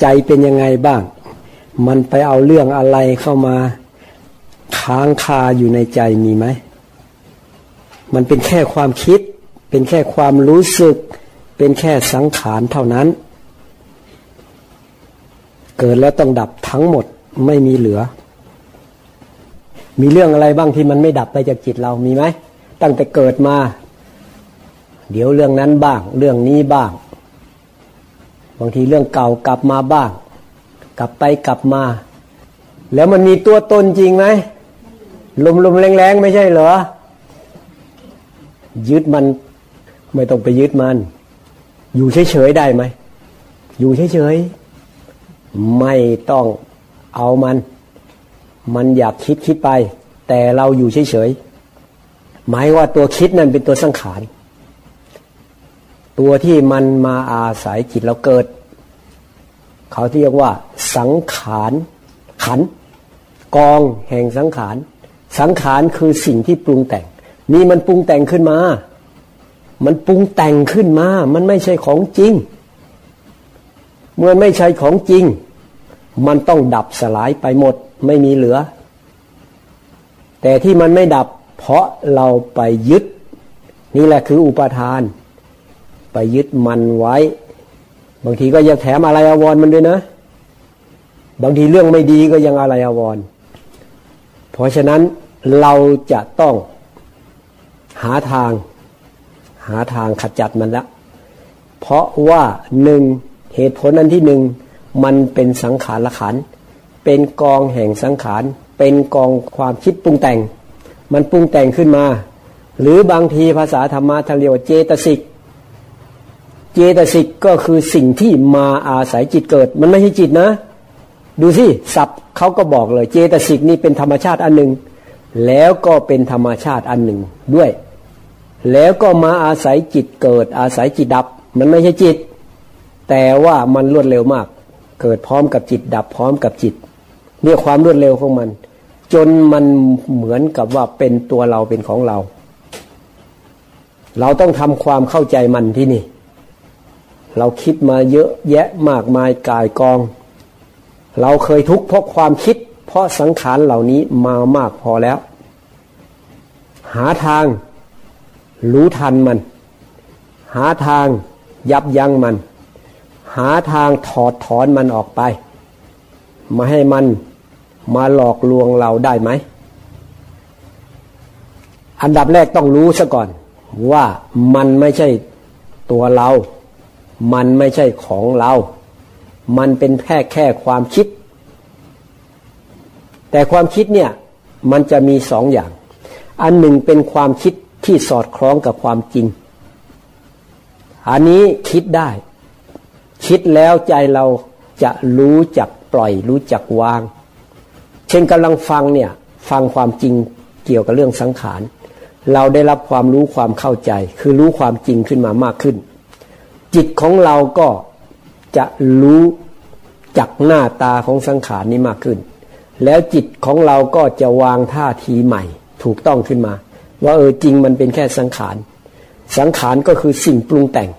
ใจเป็นยังไงบ้าง มันไปเอาเรื่องอะไรเข้ามาค้างคาอยู่ในใจมีไหม มันเป็นแค่ความคิด เป็นแค่ความรู้สึก เป็นแค่สังขารเท่านั้น เกิดแล้วต้องดับทั้งหมดไม่มีเหลือ มีเรื่องอะไรบ้างที่มันไม่ดับไปจากจิตเรามีไหม ตั้งแต่เกิดมา เดี๋ยวเรื่องนั้นบ้าง เรื่องนี้บ้าง บางทีเรื่องเก่ากลับมาบ้าง กลับไปกลับมา แล้วมันมีตัวตนจริงไหมลมลมแรงๆ ไม่ใช่เหรอ ยึดมันไม่ต้องไปยึดมัน อยู่เฉยๆได้ไหม อยู่เฉยๆ ไม่ต้องเอามัน มันอยากคิดคิดไป แต่เราอยู่เฉยๆ หมายว่าตัวคิดนั่นเป็นตัวสังขาร ตัวที่มันมาอาศัยจิตเราเกิด เขาเรียกว่า สังขารขัน กองแห่งสังขาร สังขารคือสิ่งที่ปรุงแต่ง นี่มันปรุงแต่งขึ้นมา มันปรุงแต่งขึ้นมา มันไม่ใช่ของจริง เมื่อไม่ใช่ของจริง มันต้องดับสลายไปหมดไม่มีเหลือ แต่ที่มันไม่ดับเพราะเราไปยึด นี่แหละคืออุปทาน ไปยึดมันไว้ บางทีก็ยังแถมอะไรอววรมันด้วยนะ บางทีเรื่องไม่ดีก็ยังอะไรอววร เพราะฉะนั้นเราจะต้องหาทาง หาทางขจัดมันละ เพราะว่าหนึ่งเหตุผลอันที่หนึ่งมันเป็นสังขารละขัน เป็นกองแห่งสังขาร เป็นกองความคิดปรุงแต่ง มันปรุงแต่งขึ้นมา หรือบางทีภาษาธรรมะทางเรียกว่าเจตสิก เจตสิกก็คือสิ่งที่มาอาศัยจิตเกิด มันไม่ใช่จิตนะ ดูสิศัพท์เขาก็บอกเลย เจตสิกนี่เป็นธรรมชาติอันหนึ่งแล้วก็เป็นธรรมชาติอันหนึ่งด้วย แล้วก็มาอาศัยจิตเกิด อาศัยจิตดับ มันไม่ใช่จิต แต่ว่ามันรวดเร็วมาก เกิดพร้อมกับจิตดับพร้อมกับจิตเรียกความรวดเร็วของมัน จนมันเหมือนกับว่าเป็นตัวเราเป็นของเรา เราต้องทำความเข้าใจมันที่นี่ เราคิดมาเยอะแยะมากมายกายกอง เราเคยทุกข์เพราะความคิด เพราะสังขารเหล่านี้มามากพอแล้ว หาทางรู้ทันมัน หาทางยับยั้งมัน หาทางถอดถอนมันออกไป มาให้มันมาหลอกลวงเราได้ไหม อันดับแรกต้องรู้ซะก่อนว่ามันไม่ใช่ตัวเรา มันไม่ใช่ของเรา มันเป็นแค่แค่ความคิด แต่ความคิดเนี่ยมันจะมีสองอย่าง อันหนึ่งเป็นความคิดที่สอดคล้องกับความจริง อันนี้คิดได้ คิดแล้วใจเราจะรู้จักปล่อย รู้จักวาง เช่นกำลังฟังเนี่ยฟังความจริงเกี่ยวกับเรื่องสังขาร เราได้รับความรู้ความเข้าใจ คือรู้ความจริงขึ้นมามากขึ้น จิตของเราก็จะรู้จักหน้าตาของสังขารนี้มากขึ้น แล้วจิตของเราก็จะวางท่าทีใหม่ ถูกต้องขึ้นมา ว่าเออจริงมันเป็นแค่สังขาร สังขารก็คือสิ่งปรุงแต่ง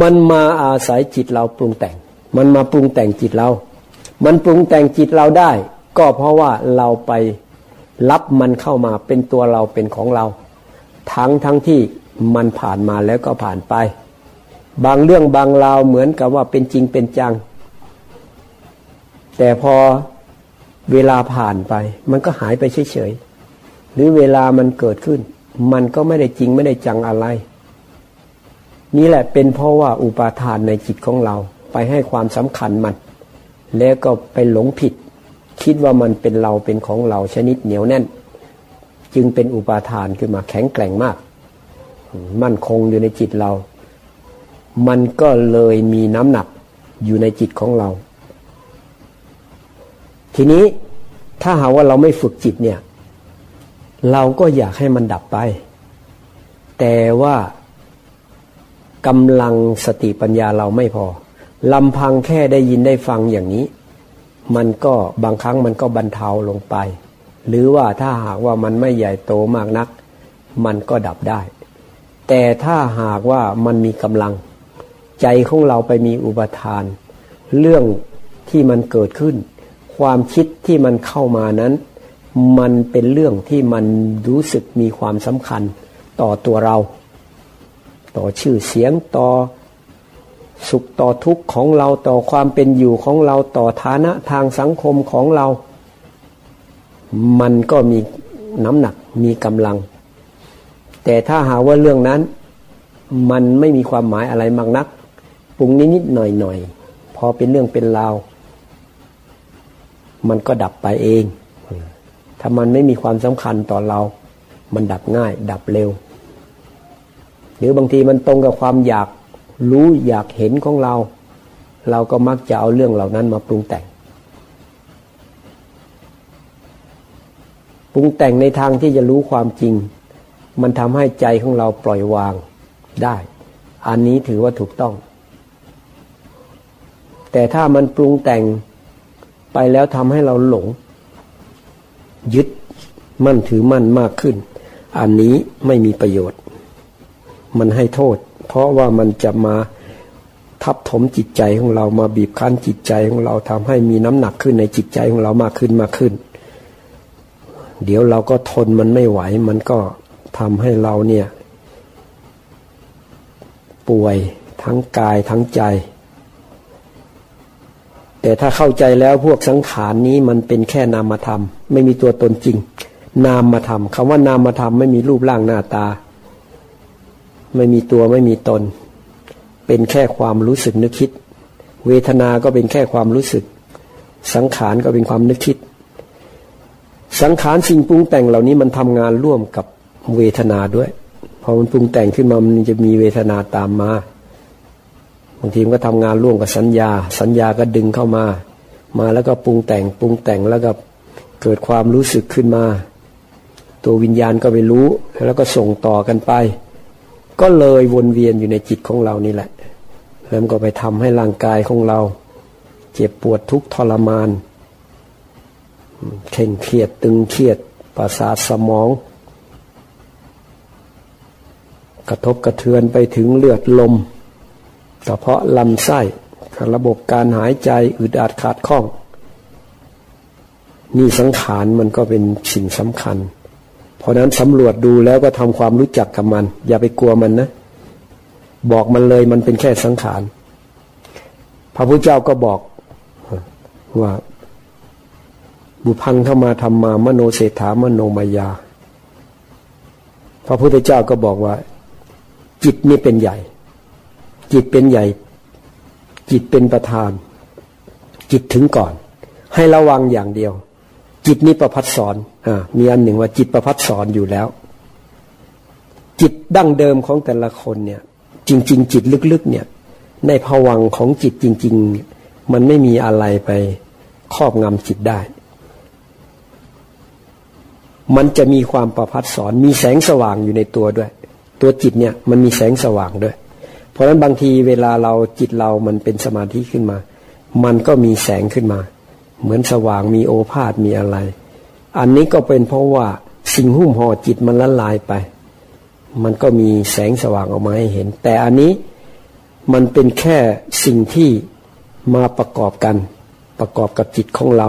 มันมาอาศัยจิตเราปรุงแต่ง มันมาปรุงแต่งจิตเรา มันปรุงแต่งจิตเราได้ ก็เพราะว่าเราไปรับมันเข้ามาเป็นตัวเราเป็นของเรา ทั้งทั้งที่มันผ่านมาแล้วก็ผ่านไป บางเรื่องบางราวเหมือนกับว่าเป็นจริงเป็นจัง แต่พอเวลาผ่านไป มันก็หายไปเฉยๆหรือเวลามันเกิดขึ้น มันก็ไม่ได้จริงไม่ได้จังอะไร นี่แหละเป็นเพราะว่าอุปาทานในจิตของเรา ไปให้ความสำคัญมัน แล้วก็ไปหลงผิด คิดว่ามันเป็นเราเป็นของเราชนิดเหนียวแน่น จึงเป็นอุปาทานขึ้นมาแข็งแกร่งมาก มั่นคงอยู่ในจิตเรา มันก็เลยมีน้ำหนักอยู่ในจิตของเรา ทีนี้ถ้าหาว่าเราไม่ฝึกจิตเนี่ย เราก็อยากให้มันดับไป แต่ว่ากำลังสติปัญญาเราไม่พอลำพังแค่ได้ยินได้ฟังอย่างนี้ มันก็บางครั้งมันก็บรรเทาลงไป หรือว่าถ้าหากว่ามันไม่ใหญ่โตมากนัก มันก็ดับได้ แต่ถ้าหากว่ามันมีกำลัง ใจของเราไปมีอุปทาน เรื่องที่มันเกิดขึ้น ความคิดที่มันเข้ามานั้น มันเป็นเรื่องที่มันรู้สึกมีความสำคัญต่อตัวเรา ต่อชื่อเสียงต่อสุขต่อทุกข์ของเราต่อความเป็นอยู่ของเราต่อฐานะทางสังคมของเรา มันก็มีน้ำหนักมีกำลัง แต่ถ้าหาว่าเรื่องนั้น มันไม่มีความหมายอะไรมากนัก ปรุงนิดๆหน่อยๆพอเป็นเรื่องเป็นราวมันก็ดับไปเอง ถ้ามันไม่มีความสำคัญต่อเรา มันดับง่าย ดับเร็ว หรือบางทีมันตรงกับความอยากรู้อยากเห็นของเรา เราก็มักจะเอาเรื่องเหล่านั้นมาปรุงแต่ง ปรุงแต่งในทางที่จะรู้ความจริง มันทำให้ใจของเราปล่อยวางได้ อันนี้ถือว่าถูกต้อง แต่ถ้ามันปรุงแต่งไปแล้วทำให้เราหลง ยึดมั่นถือมั่นมากขึ้น อันนี้ไม่มีประโยชน์ มันให้โทษ เพราะว่ามันจะมาทับถมจิตใจของเรามาบีบคั้นจิตใจของเราทำให้มีน้ำหนักขึ้นในจิตใจของเรามากขึ้นมากขึ้น เดี๋ยวเราก็ทนมันไม่ไหว มันก็ทำให้เราเนี่ย ป่วยทั้งกายทั้งใจ แต่ถ้าเข้าใจแล้วพวกสังขารนี้มันเป็นแค่นามธรรม ไม่มีตัวตนจริง นามธรรมคำว่านามธรรมไม่มีรูปร่างหน้าตา ไม่มีตัวไม่มีตน เป็นแค่ความรู้สึกนึกคิด เวทนา ก็เป็นแค่ความรู้สึก สังขารก็เป็นความนึกคิด สังขารสิ่งปรุงแต่งเหล่านี้มันทำงานร่วมกับเวทนาด้วยพอมันปรุงแต่งขึ้นมามันจะมีเวทนาตามมา บางทีมันก็ทำงานร่วมกับสัญญา สัญญาก็ดึงเข้ามา มาแล้วก็ปรุงแต่งปรุงแต่งแล้วก็เกิดความรู้สึกขึ้นมา ตัววิญญาณก็ไปรู้แล้วก็ส่งต่อกันไป ก็เลยวนเวียนอยู่ในจิตของเรานี่แหละ แล้วก็ไปทำให้ร่างกายของเรา เจ็บปวดทุกทรมานเข่งเครียดตึงเครียดประสาทสมอง กระทบกระเทือนไปถึงเลือดลม กระเพาะลำไส้ระบบการหายใจอึดอัดขาดข้อง นี่สังขารมันก็เป็นสิ่งสำคัญ เพราะนั้นสำรวจดูแล้วก็ทำความรู้จักกับมัน อย่าไปกลัวมันนะ บอกมันเลยมันเป็นแค่สังขารพระพุทธเจ้าก็บอกว่า บุพังเข้ามาทำมามโนเศรษฐามโนมายา พระพุทธเจ้าก็บอกว่า จิตนี่เป็นใหญ่ จิตเป็นใหญ่ จิตเป็นประธาน จิตถึงก่อน ให้ระวังอย่างเดียว จิตนี้ประพัดสอนอ่ามีอันหนึ่งว่าจิตประพัดสอนอยู่แล้ว จิตดั้งเดิมของแต่ละคนเนี่ย จริง ๆ จิตลึกๆ เนี่ย ในภวังของจิตจริง ๆ มันไม่มีอะไรไปครอบงำจิตได้ มันจะมีความประพัดสอน มีแสงสว่างอยู่ในตัวด้วย ตัวจิตเนี่ย มันมีแสงสว่างด้วย เพราะฉะนั้นบางทีเวลาเราจิตเรามันเป็นสมาธิขึ้นมา มันก็มีแสงขึ้นมา เหมือนสว่างมีโอภาษมีอะไร อันนี้ก็เป็นเพราะว่าสิ่งหุ้มห่อจิตมันละลายไป มันก็มีแสงสว่างออกมาให้เห็น แต่อันนี้มันเป็นแค่สิ่งที่มาประกอบกัน ประกอบกับจิตของเรา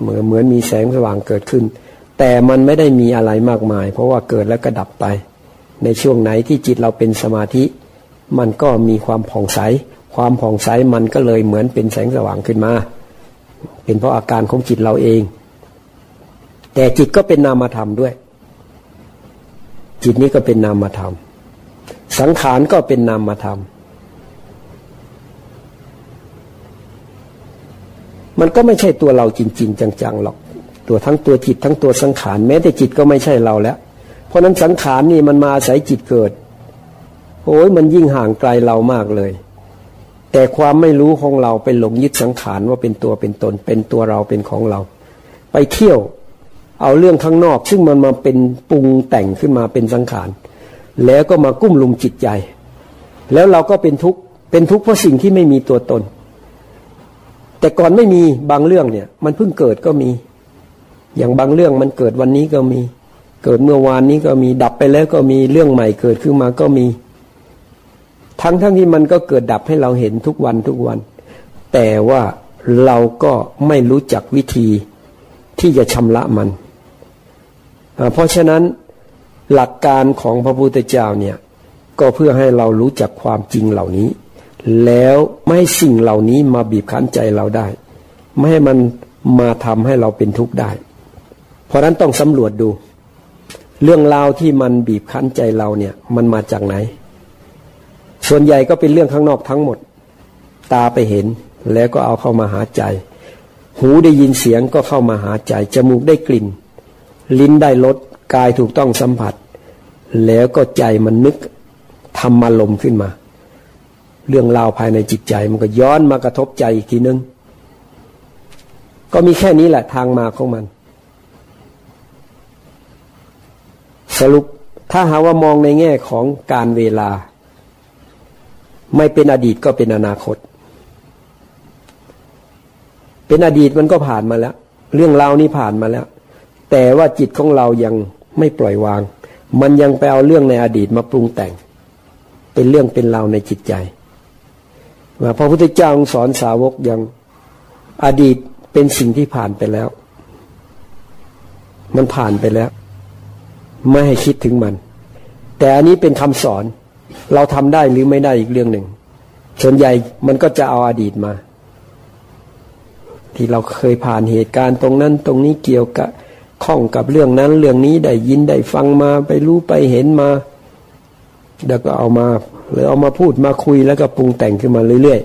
เหมือนเหมือนมีแสงสว่างเกิดขึ้น แต่มันไม่ได้มีอะไรมากมาย เพราะว่าเกิดแล้วก็ดับไป ในช่วงไหนที่จิตเราเป็นสมาธิ มันก็มีความผ่องใส ความผ่องใสมันก็เลยเหมือนเป็นแสงสว่างขึ้นมา เป็นเพราะอาการของจิตเราเอง แต่จิตก็เป็นนามธรรมด้วย จิตนี้ก็เป็นนามธรรม สังขารก็เป็นนามธรรม มันก็ไม่ใช่ตัวเราจริง ๆ จังๆหรอก ตัวทั้งตัวจิตทั้งตัวสังขารแม้แต่จิตก็ไม่ใช่เราแล้ว เพราะนั้นสังขารนี่มันมาอาศัยจิตเกิด โอ้ยมันยิ่งห่างไกลเรามากเลย แต่ความไม่รู้ของเราไปหลงยึดสังขารว่าเป็นตัวเป็นตน เป็นตัวเราเป็นของเรา ไปเที่ยวเอาเรื่องข้างนอก ซึ่งมันมาเป็นปรุงแต่งขึ้นมาเป็นสังขารแล้วก็มากุ้มลุมจิตใจ แล้วเราก็เป็นทุกข์เป็นทุกข์เพราะสิ่งที่ไม่มีตัวตน แต่ก่อนไม่มีบางเรื่องเนี่ย มันเพิ่งเกิดก็มี อย่างบางเรื่องมันเกิดวันนี้ก็มี เกิดเมื่อวานนี้ก็มีดับไปแล้วก็มีเรื่องใหม่เกิดขึ้นมาก็มี ทั้งทั้งที่มันก็เกิดดับให้เราเห็นทุกวันทุกวัน แต่ว่าเราก็ไม่รู้จักวิธีที่จะชำระมัน เพราะฉะนั้นหลักการของพระพุทธเจ้าเนี่ยก็เพื่อให้เรารู้จักความจริงเหล่านี้ แล้วไม่ให้สิ่งเหล่านี้มาบีบคั้นใจเราได้ ไม่ให้มันมาทำให้เราเป็นทุกข์ได้ เพราะนั้นต้องสำรวจดู เรื่องราวที่มันบีบคั้นใจเราเนี่ย มันมาจากไหน ส่วนใหญ่ก็เป็นเรื่องข้างนอกทั้งหมด ตาไปเห็นแล้วก็เอาเข้ามาหาใจ หูได้ยินเสียงก็เข้ามาหาใจ จมูกได้กลิ่น ลิ้นได้รสกายถูกต้องสัมผัส แล้วก็ใจมันนึกทำมาลมขึ้นมา เรื่องราวภายในจิตใจมันก็ย้อนมากระทบใจอีกทีนึง ก็มีแค่นี้แหละทางมาของมัน สรุปถ้าหาว่ามองในแง่ของการเวลา ไม่เป็นอดีตก็เป็นอนาคต เป็นอดีตมันก็ผ่านมาแล้ว เรื่องราวนี้ผ่านมาแล้ว แต่ว่าจิตของเรายังไม่ปล่อยวาง มันยังไปเอาเรื่องในอดีตมาปรุงแต่ง เป็นเรื่องเป็นราวในจิตใจว่าพระพุทธเจ้าสอนสาวกยังอดีตเป็นสิ่งที่ผ่านไปแล้ว มันผ่านไปแล้ว ไม่ให้คิดถึงมัน แต่อันนี้เป็นคำสอน เราทำได้หรือไม่ได้อีกเรื่องหนึ่ง ส่วนใหญ่มันก็จะเอาอาดีตมา ที่เราเคยผ่านเหตุการณ์ตรงนั้นตรงนี้เกี่ยวกับข้องกับเรื่องนั้น เรื่องนี้ได้ยินได้ฟังมาไปรู้ไปเห็นมาแล้วก็เอามาหรือเอามาพูดมาคุยแล้วก็ปรุงแต่งขึ้นมาเรื่อย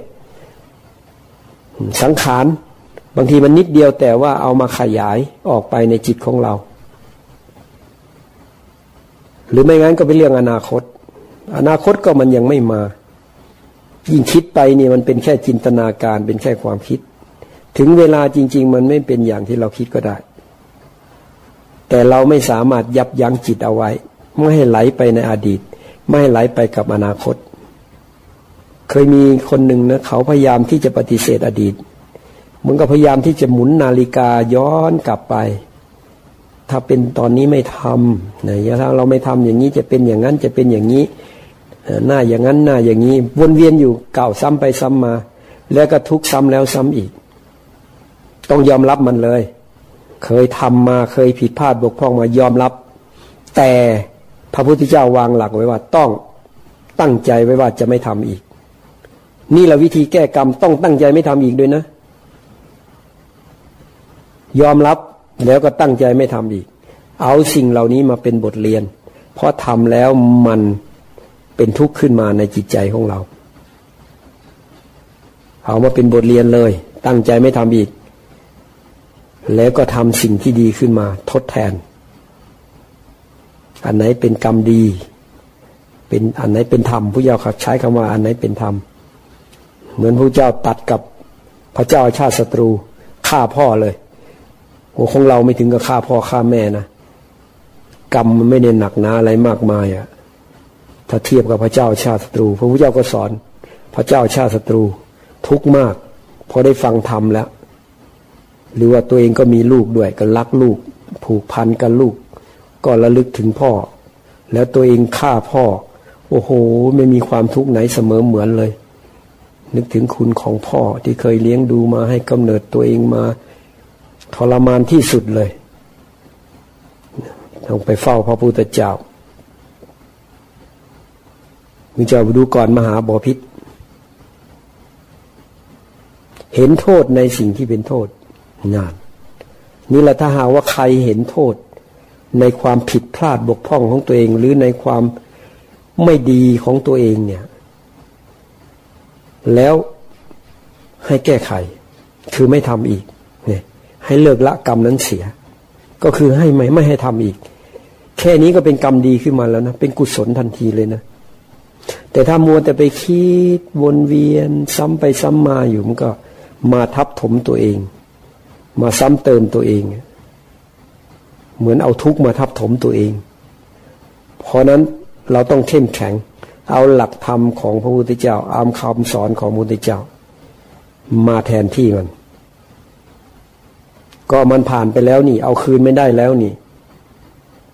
ๆสังขารบางทีมันนิดเดียวแต่ว่าเอามาขยายออกไปในจิตของเรา หรือไม่งั้นก็เป็นเรื่องอนาคต อนาคตก็มันยังไม่มา ยิ่งคิดไปนี่มันเป็นแค่จินตนาการเป็นแค่ความคิด ถึงเวลาจริง ๆ มันไม่เป็นอย่างที่เราคิดก็ได้ แต่เราไม่สามารถยับยั้งจิตเอาไว้ ไม่ให้ไหลไปในอดีต ไม่ให้ไหลไปกับอนาคต เคยมีคนหนึ่งนะเขาพยายามที่จะปฏิเสธอดีตมันก็พยายามที่จะหมุนนาฬิกาย้อนกลับไป ถ้าเป็นตอนนี้ไม่ทำเนี่ยถ้าเราไม่ทำอย่างนี้จะเป็นอย่างนั้นจะเป็นอย่างนี้ หน้าอย่างนั้นหน้าอย่างนี้วนเวียนอยู่เก่าซ้ำไปซ้ำมา แล้วก็ทุกซ้ำแล้วซ้ำอีก ต้องยอมรับมันเลย เคยทำมาเคยผิดพลาดบกพร่องมายอมรับ แต่พระพุทธเจ้าวางหลักไว้ว่าต้องตั้งใจไว้ว่าจะไม่ทำอีก นี่แหละวิธีแก้กรรมต้องตั้งใจไม่ทำอีกด้วยนะ ยอมรับแล้วก็ตั้งใจไม่ทำอีก เอาสิ่งเหล่านี้มาเป็นบทเรียน เพราะทำแล้วมัน เป็นทุกข์ขึ้นมาในจิตใจของเรา เอามาเป็นบทเรียนเลย ตั้งใจไม่ทำอีก แล้วก็ทำสิ่งที่ดีขึ้นมา ทดแทน อันไหนเป็นกรรมดี เป็นอันไหนเป็นธรรมผู้เจ้าใช้คำว่าอันไหนเป็นธรรม เหมือนผู้เจ้าตัดกับพระเจ้าชาติศัตรูฆ่าพ่อเลยโอ้ของเราไม่ถึงกับฆ่าพ่อฆ่าแม่นะกรรมมันไม่ได้หนักหนาอะไรมากมายอะ่ะ ถ้าเทียบกับพระเจ้าชาติศัตรู พระพุทธเจ้าก็สอน พระเจ้าชาติศัตรูทุกมากพอได้ฟังธรรมแล้ว หรือว่าตัวเองก็มีลูกด้วยก็รักลูก ผูกพันกับลูก ก็ระลึกถึงพ่อ แล้วตัวเองฆ่าพ่อ โอ้โห ไม่มีความทุกข์ไหนเสมอเหมือนเลย นึกถึงคุณของพ่อที่เคยเลี้ยงดูมาให้กำเนิดตัวเองมาทรมานที่สุดเลยต้องไปเฝ้าพระพุทธเจ้า มิเจ้าดูก่อนมหาบอพิษ เห็นโทษในสิ่งที่เป็นโทษงานนี่แหละถ้าหาว่าใครเห็นโทษ ในความผิดพลาดบกพร่องของตัวเอง หรือในความไม่ดีของตัวเองเนี่ย แล้วให้แก้ไข คือไม่ทำอีกเนี่ยให้เลิกละกรรมนั้นเสีย ก็คือให้ไม่ไม่ให้ทำอีก แค่นี้ก็เป็นกรรมดีขึ้นมาแล้วนะ เป็นกุศลทันทีเลยนะ แต่ถ้ามัวแต่ไปคิดวนเวียน ซ้ำไปซ้ำมาอยู่มันก็มาทับถมตัวเอง มาซ้ำเติมตัวเอง เหมือนเอาทุกข์มาทับถมตัวเอง เพราะนั้นเราต้องเข้มแข็ง เอาหลักธรรมของพระพุทธเจ้าอามคำสอนของพระพุทธเจ้า มาแทนที่มัน ก็มันผ่านไปแล้วนี่ เอาคืนไม่ได้แล้วนี่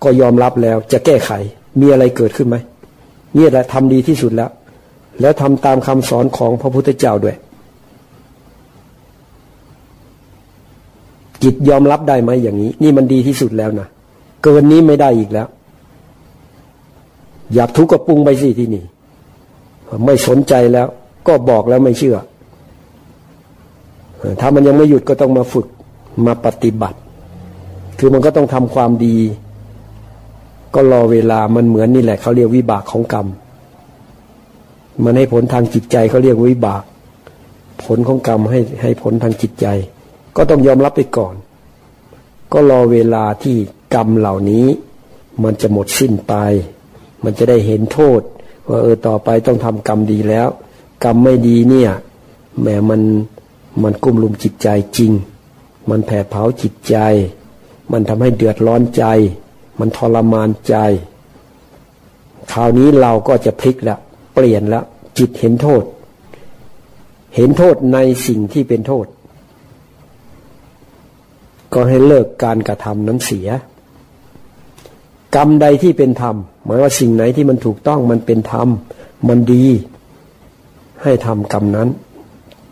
ก็ยอมรับแล้วจะแก้ไขมีอะไรเกิดขึ้นไหม นี่แหละทำดีที่สุดแล้ว แล้วทำตามคำสอนของพระพุทธเจ้าด้วย จิตยอมรับได้ไหมอย่างนี้ นี่มันดีที่สุดแล้วนะเกินนี้ไม่ได้อีกแล้ว อยากทุกข์ก็ปรุงไปสิที่นี่ ไม่สนใจแล้ว ก็บอกแล้วไม่เชื่อ ถ้ามันยังไม่หยุดก็ต้องมาฝึกมาปฏิบัติ คือมันก็ต้องทำความดี ก็รอเวลามันเหมือนนี่แหละเขาเรียกวิบากของกรรม มันให้ผลทางจิตใจเขาเรียกวิบาก ผลของกรรมให้ให้ผลทางจิตใจ ก็ต้องยอมรับไปก่อน ก็รอเวลาที่กรรมเหล่านี้ มันจะหมดสิ้นไป มันจะได้เห็นโทษ ว่าเออต่อไปต้องทำกรรมดีแล้ว กรรมไม่ดีเนี่ยแหมมันมันกุ้มลุมจิตใจจริง มันแผดเผาจิตใจ มันทำให้เดือดร้อนใจ มันทรมานใจ คราวนี้เราก็จะพลิกแล้ว เปลี่ยนแล้ว จิตเห็นโทษ เห็นโทษในสิ่งที่เป็นโทษ ก็ให้เลิกการกระทำนั้นเสีย กรรมใดที่เป็นธรรม หมายว่าสิ่งไหนที่มันถูกต้องมันเป็นธรรม มันดี ให้ทำกรรมนั้น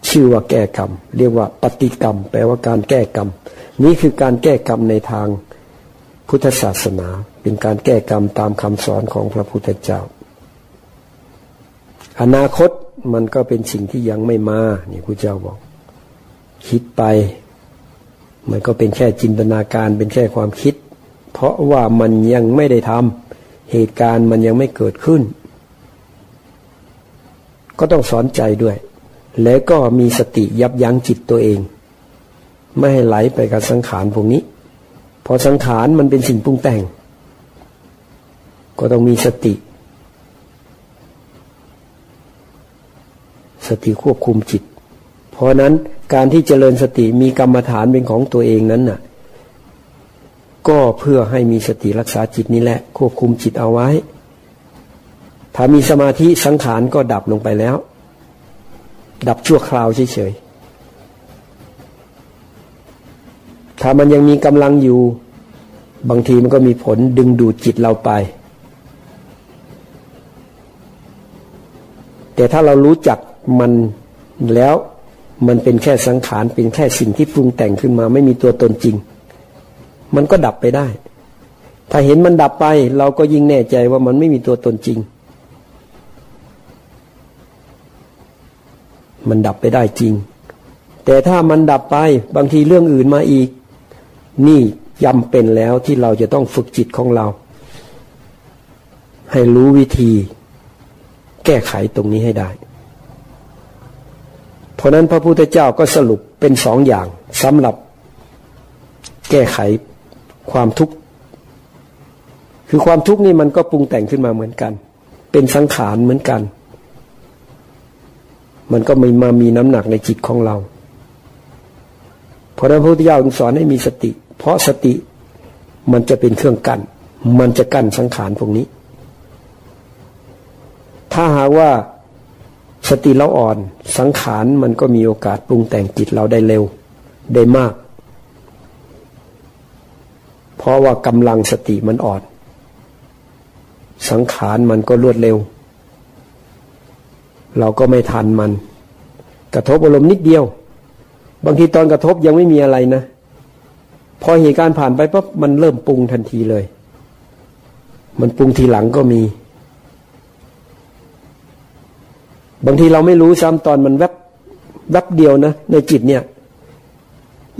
ชื่อว่าแก้กรรม เรียกว่าปฏิกรรม แปลว่าการแก้กรรม นี่คือการแก้กรรมในทาง พุทธศาสนาเป็นการแก้กรรมตามคำสอนของพระพุทธเจ้า อนาคตมันก็เป็นสิ่งที่ยังไม่มานี่พระเจ้าบอก คิดไป มันก็เป็นแค่จินตนาการเป็นแค่ความคิด เพราะว่ามันยังไม่ได้ทำเหตุการณ์มันยังไม่เกิดขึ้น ก็ต้องสอนใจด้วย แล้วก็มีสติยับยั้งจิตตัวเอง ไม่ให้ไหลไปกับสังขารพวกนี้ พอสังขารมันเป็นสิ่งปรุงแต่ง ก็ต้องมีสติ สติควบคุมจิต เพราะนั้นการที่เจริญสติมีกรรมฐานเป็นของตัวเองนั้นน่ะ ก็เพื่อให้มีสติรักษาจิตนี้แหละ ควบคุมจิตเอาไว้ ถ้ามีสมาธิสังขารก็ดับลงไปแล้ว ดับชั่วคราวเฉยๆ ถ้ามันยังมีกำลังอยู่ บางทีมันก็มีผลดึงดูดจิตเราไป แต่ถ้าเรารู้จักมันแล้วมันเป็นแค่สังขารเป็นแค่สิ่งที่ปรุงแต่งขึ้นมา ไม่มีตัวตนจริง มันก็ดับไปได้ ถ้าเห็นมันดับไป เราก็ยิ่งแน่ใจว่ามันไม่มีตัวตนจริง มันดับไปได้จริง แต่ถ้ามันดับไปบางทีเรื่องอื่นมาอีก นี่ยำเป็นแล้วที่เราจะต้องฝึกจิตของเรา ให้รู้วิธี แก้ไขตรงนี้ให้ได้ เพราะนั้นพระพุทธเจ้าก็สรุปเป็นสองอย่างสำหรับ แก้ไขความทุกข์ คือความทุกข์นี่มันก็ปรุงแต่งขึ้นมาเหมือนกัน เป็นสังขารเหมือนกัน มันก็ไม่มามีน้ำหนักในจิตของเรา เพราะนั้นพระพุทธเจ้าสอนให้มีสติ เพราะสติมันจะเป็นเครื่องกัน้นมันจะกั้นสังขารพวกนี้ ถ้าหากว่าสติเราอ่อนสังขารมันก็มีโอกาสปรุงแต่งจิตเราได้เร็วได้มาก เพราะว่ากำลังสติมันอ่อน สังขารมันก็รวดเร็ว เราก็ไม่ทันมัน กระทบอารมณ์นิดเดียว บางทีตอนกระทบยังไม่มีอะไรนะ พอเหตุการณ์ผ่านไปปั๊บมันเริ่มปรุงทันทีเลย มันปรุงทีหลังก็มี บางทีเราไม่รู้ซ้ำตอนมันแวบแวบเดียวนะ ในจิตเนี่ย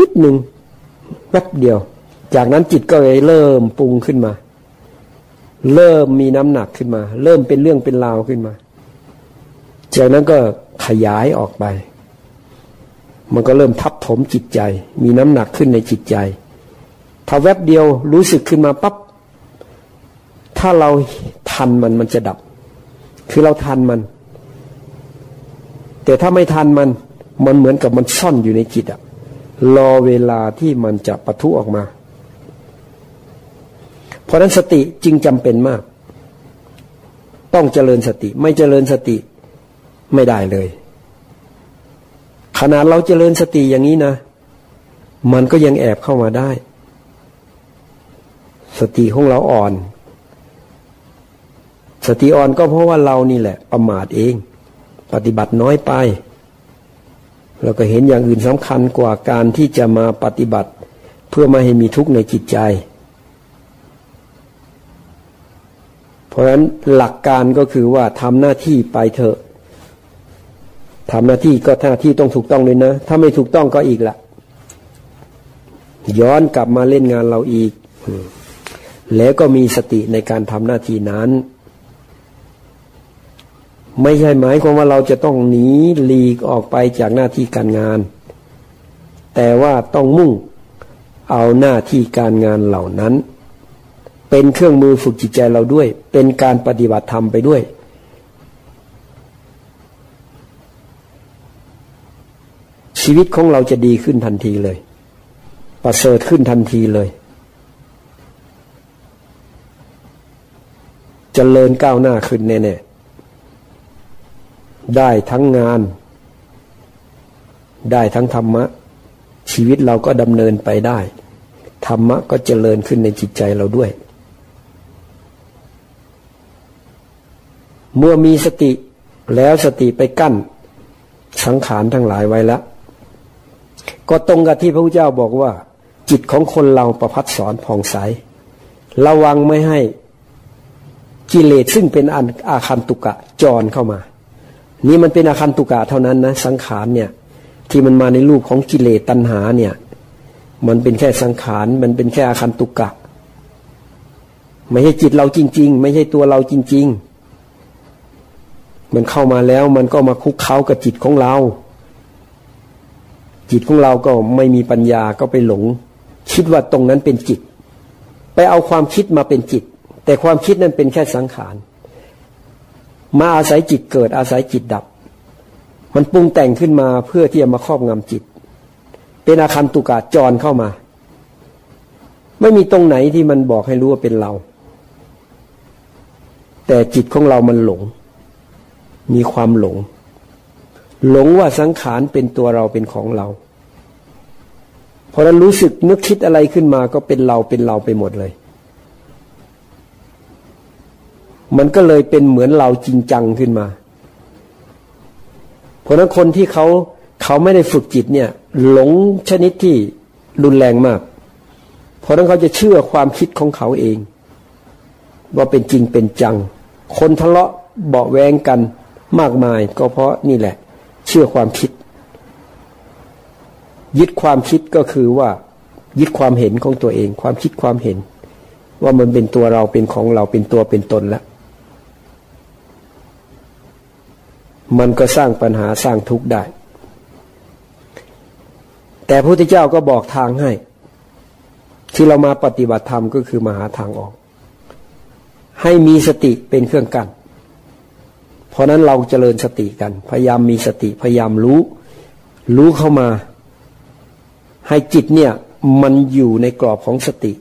นิดหนึ่งแวบเดียว จากนั้นจิตก็เลยเริ่มปรุงขึ้นมา เริ่มมีน้ำหนักขึ้นมา เริ่มเป็นเรื่องเป็นราวขึ้นมา จากนั้นก็ขยายออกไปมันก็เริ่มทับถมจิตใจ มีน้ำหนักขึ้นในจิตใจ ถ้าแวบเดียวรู้สึกขึ้นมาปับ๊บถ้าเราทันมันมันจะดับ คือเราทันมัน แต่ถ้าไม่ทันมันมันเหมือนกับมันซ่อนอยู่ในจิตอะรอเวลาที่มันจะปะทุออกมา เพราะนั้นสติจึงจำเป็นมาก ต้องเจริญสติ ไม่เจริญสติไม่ได้เลย ขนาดเราเจริญสติอย่างนี้นะ มันก็ยังแอบเข้ามาได้ สติของเราอ่อน สติอ่อนก็เพราะว่าเรานี่แหละ ประมาทเอง ปฏิบัติน้อยไปเราก็เห็นอย่างอื่นสำคัญกว่าการที่จะมาปฏิบัติ เพื่อไม่ให้มีทุกข์ในจิตใจ เพราะฉะนั้นหลักการก็คือว่าทำหน้าที่ไปเถอะทำหน้าที่ก็หน้าที่ต้องถูกต้องเลยนะ ถ้าไม่ถูกต้องก็อีกละย้อนกลับมาเล่นงานเราอีก แล้วก็มีสติในการทำหน้าที่นั้น ไม่ใช่หมายความว่าเราจะต้องหนีหลีกออกไปจากหน้าที่การงาน แต่ว่าต้องมุ่งเอาหน้าที่การงานเหล่านั้น เป็นเครื่องมือฝึกจิตใจเราด้วย เป็นการปฏิบัติธรรมไปด้วย ชีวิตของเราจะดีขึ้นทันทีเลย ประเสริฐขึ้นทันทีเลย เจริญก้าวหน้าขึ้นแน่ๆ ได้ทั้งงาน ได้ทั้งธรรมะ ชีวิตเราก็ดำเนินไปได้ ธรรมะก็เจริญขึ้นในจิตใจเราด้วย เมื่อมีสติแล้วสติไปกั้น สังขารทั้งหลายไว้แล้ว ก็ตรงกับที่พระพุทธเจ้าบอกว่า จิตของคนเราประพัดสอนผ่องใส ระวังไม่ให้ กิเลสซึ่งเป็นอันอาคันตุกะจรเข้ามา นี่มันเป็นอาคันตุกะเท่านั้นนะสังขารเนี่ยที่มันมาในรูปของกิเลสตัณหาเนี่ย มันเป็นแค่สังขารมันเป็นแค่อาคันตุกกะไม่ใช่จิตเราจริง ๆ ไม่ใช่ตัวเราจริง ๆ มันเข้ามาแล้วมันก็มาคุกเข้ากับจิตของเรา จิตของเราก็ไม่มีปัญญาก็ไปหลง คิดว่าตรงนั้นเป็นจิต ไปเอาความคิดมาเป็นจิต แต่ความคิดนั้นเป็นแค่สังขาร มาอาศัยจิตเกิดอาศัยจิตดับ มันปรุงแต่งขึ้นมาเพื่อที่จะมาครอบงำจิต เป็นอาคันตุกาจรเข้ามา ไม่มีตรงไหนที่มันบอกให้รู้ว่าเป็นเรา แต่จิตของเรามันหลง มีความหลง หลงว่าสังขารเป็นตัวเราเป็นของเราพอเรารู้สึกนึกคิดอะไรขึ้นมาก็เป็นเราเป็นเราไปหมดเลย มันก็เลยเป็นเหมือนเราจริงจังขึ้นมา เพราะนั้นคนที่เขาเขาไม่ได้ฝึกจิตเนี่ย หลงชนิดที่รุนแรงมาก เพราะนั้นเขาจะเชื่อความคิดของเขาเอง ว่าเป็นจริงเป็นจัง คนทะเลาะเบาแวงกันมากมาย ก็เพราะนี่แหละ เชื่อความคิด ยึดความคิดก็คือว่า ยึดความเห็นของตัวเอง ความคิดความเห็น ว่ามันเป็นตัวเราเป็นของเราเป็นตัวเป็นตนแล้ว มันก็สร้างปัญหาสร้างทุกข์ได้ แต่พระพุทธเจ้าก็บอกทางให้ ที่เรามาปฏิบัติธรรมก็คือมาหาทางออก ให้มีสติเป็นเครื่องกัน้นเพราะนั้นเราเจริญสติกัน พยายามมีสติพยายามรู้ รู้เข้ามา ให้จิตเนี่ยมันอยู่ในกรอบของสติ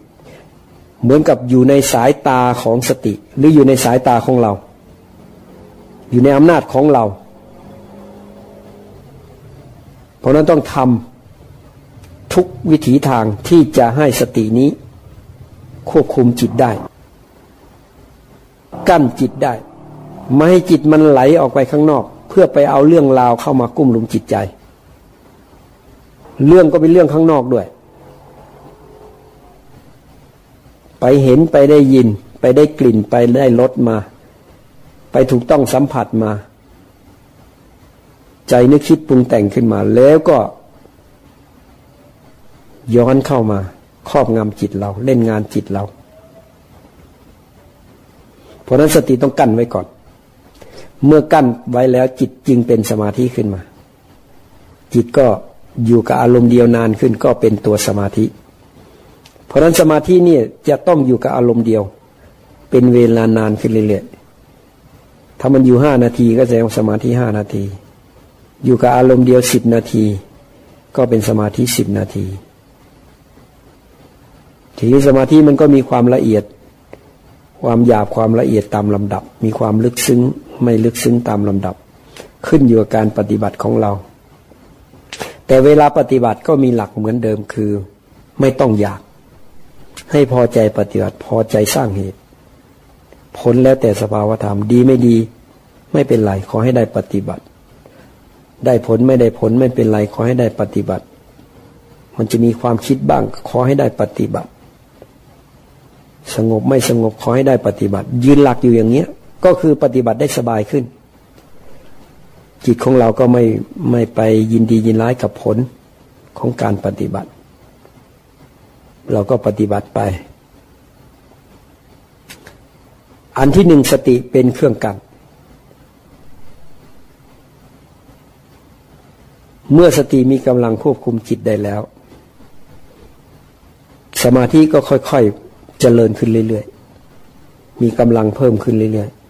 เหมือนกับอยู่ในสายตาของสติ หรืออยู่ในสายตาของเรา อยู่ในอำนาจของเรา เพราะนั้นต้องทำทุกวิถีทางที่จะให้สตินี้ ควบคุมจิตได้ กั้นจิตได้ ไม่ให้จิตมันไหลออกไปข้างนอก เพื่อไปเอาเรื่องราวเข้ามากุ้มลุมจิตใจ เรื่องก็เป็นเรื่องข้างนอกด้วย ไปเห็นไปได้ยินไปได้กลิ่นไปได้รสมา ไปถูกต้องสัมผัสมา ใจนึกคิดปรุงแต่งขึ้นมา แล้วก็ ย้อนเข้ามาครอบงำจิตเรา เล่นงานจิตเรา เพราะนั้นสติต้องกั้นไว้ก่อน เมื่อกั้นไว้แล้วจิตจึงเป็นสมาธิขึ้นมา จิตก็อยู่กับอารมณ์เดียวนานขึ้นก็เป็นตัวสมาธิ เพราะนั้นสมาธินี่จะต้องอยู่กับอารมณ์เดียว เป็นเวลานานขึ้นเรื่อย ถ้ามันอยู่ห้านาทีก็แสดงสมาธิห้านาที อยู่กับอารมณ์เดียวสิบนาที ก็เป็นสมาธิสิบนาทีทีนี้สมาธิมันก็มีความละเอียด ความหยาบความละเอียดตามลำดับ มีความลึกซึ้งไม่ลึกซึ้งตามลำดับ ขึ้นอยู่กับการปฏิบัติของเรา แต่เวลาปฏิบัติก็มีหลักเหมือนเดิมคือ ไม่ต้องอยาก ให้พอใจปฏิบัติพอใจสร้างเหตุ ผลแล้วแต่สภาวธรรมดีไม่ดี ไม่เป็นไรขอให้ได้ปฏิบัติ ได้ผลไม่ได้ผลไม่เป็นไรขอให้ได้ปฏิบัติ มันจะมีความคิดบ้าง ขอให้ได้ปฏิบัติ สงบไม่สงบขอให้ได้ปฏิบัติ ยืนหลักอยู่อย่างเนี้ย ก็คือปฏิบัติได้สบายขึ้น จิตของเราก็ไม่ไม่ไปยินดียินร้ายกับผลของการปฏิบัติ เราก็ปฏิบัติไป อันที่หนึ่งสติเป็นเครื่องกัน เมื่อสติมีกำลังควบคุมจิตได้แล้ว สมาธิก็ค่อยๆเจริญขึ้นเรื่อยๆ มีกำลังเพิ่มขึ้นเรื่อยๆ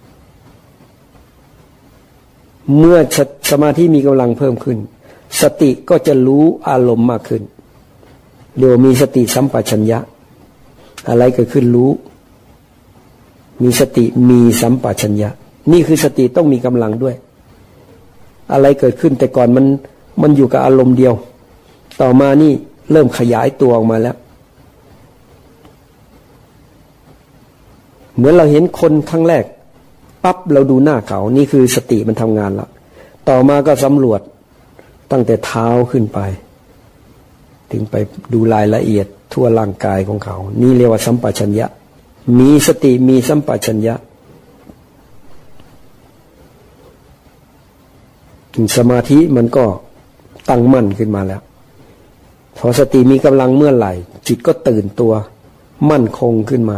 เมื่อสสมาธิมีกำลังเพิ่มขึ้น สติก็จะรู้อารมณ์มากขึ้นเดี๋ยวมีสติสัมปชัญญะ อะไรเกิดขึ้นรู้ มีสติมีสัมปชัญญะ นี่คือสติต้องมีกำลังด้วย อะไรเกิดขึ้นแต่ก่อนมันมันอยู่กับอารมณ์เดียว ต่อมานี่เริ่มขยายตัวออกมาแล้ว เหมือนเราเห็นคนครั้งแรกปั๊บเราดูหน้าเขา นี่คือสติมันทำงานแล้วต่อมาก็สำรวจตั้งแต่เท้าขึ้นไป ถึงไปดูรายละเอียดทั่วร่างกายของเขา นี่เรียกว่าสัมปชัญญะ มีสติมีสัมปชัญญะสมาธิมันก็ตั้งมั่นขึ้นมาแล้ว พอสติมีกำลังเมื่อไหร่ จิตก็ตื่นตัว มั่นคงขึ้นมา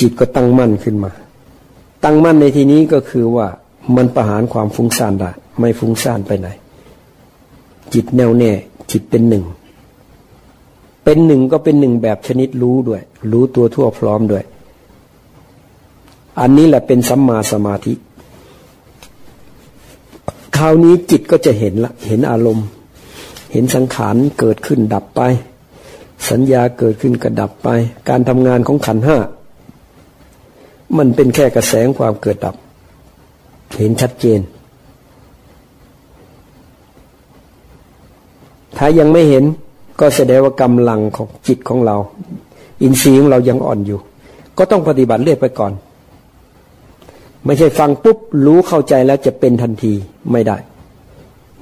จิตก็ตั้งมั่นขึ้นมา ตั้งมั่นในที่นี้ก็คือว่ามันประหารความฟุ้งซ่านได้ไม่ฟุ้งซ่านไปไหน จิตแน่วแน่ จิตเป็นหนึ่ง เป็นหนึ่งก็เป็นหนึ่งแบบชนิดรู้ด้วย รู้ตัวทั่วพร้อมด้วย อันนี้แหละเป็นสัมมาสมาธิ คราวนี้จิตก็จะเห็นละ เห็นอารมณ์ เห็นสังขารเกิดขึ้นดับไป สัญญาเกิดขึ้นกระดับไป การทำงานของขันห้า มันเป็นแค่กระแสงความเกิดดับ เห็นชัดเจนถ้ายังไม่เห็น ก็แสดงว่ากำลังของจิตของเรา อินทรีย์ของเรายังอ่อนอยู่ ก็ต้องปฏิบัติเรื่อยไปก่อน ไม่ใช่ฟังปุ๊บรู้เข้าใจแล้วจะเป็นทันทีไม่ได้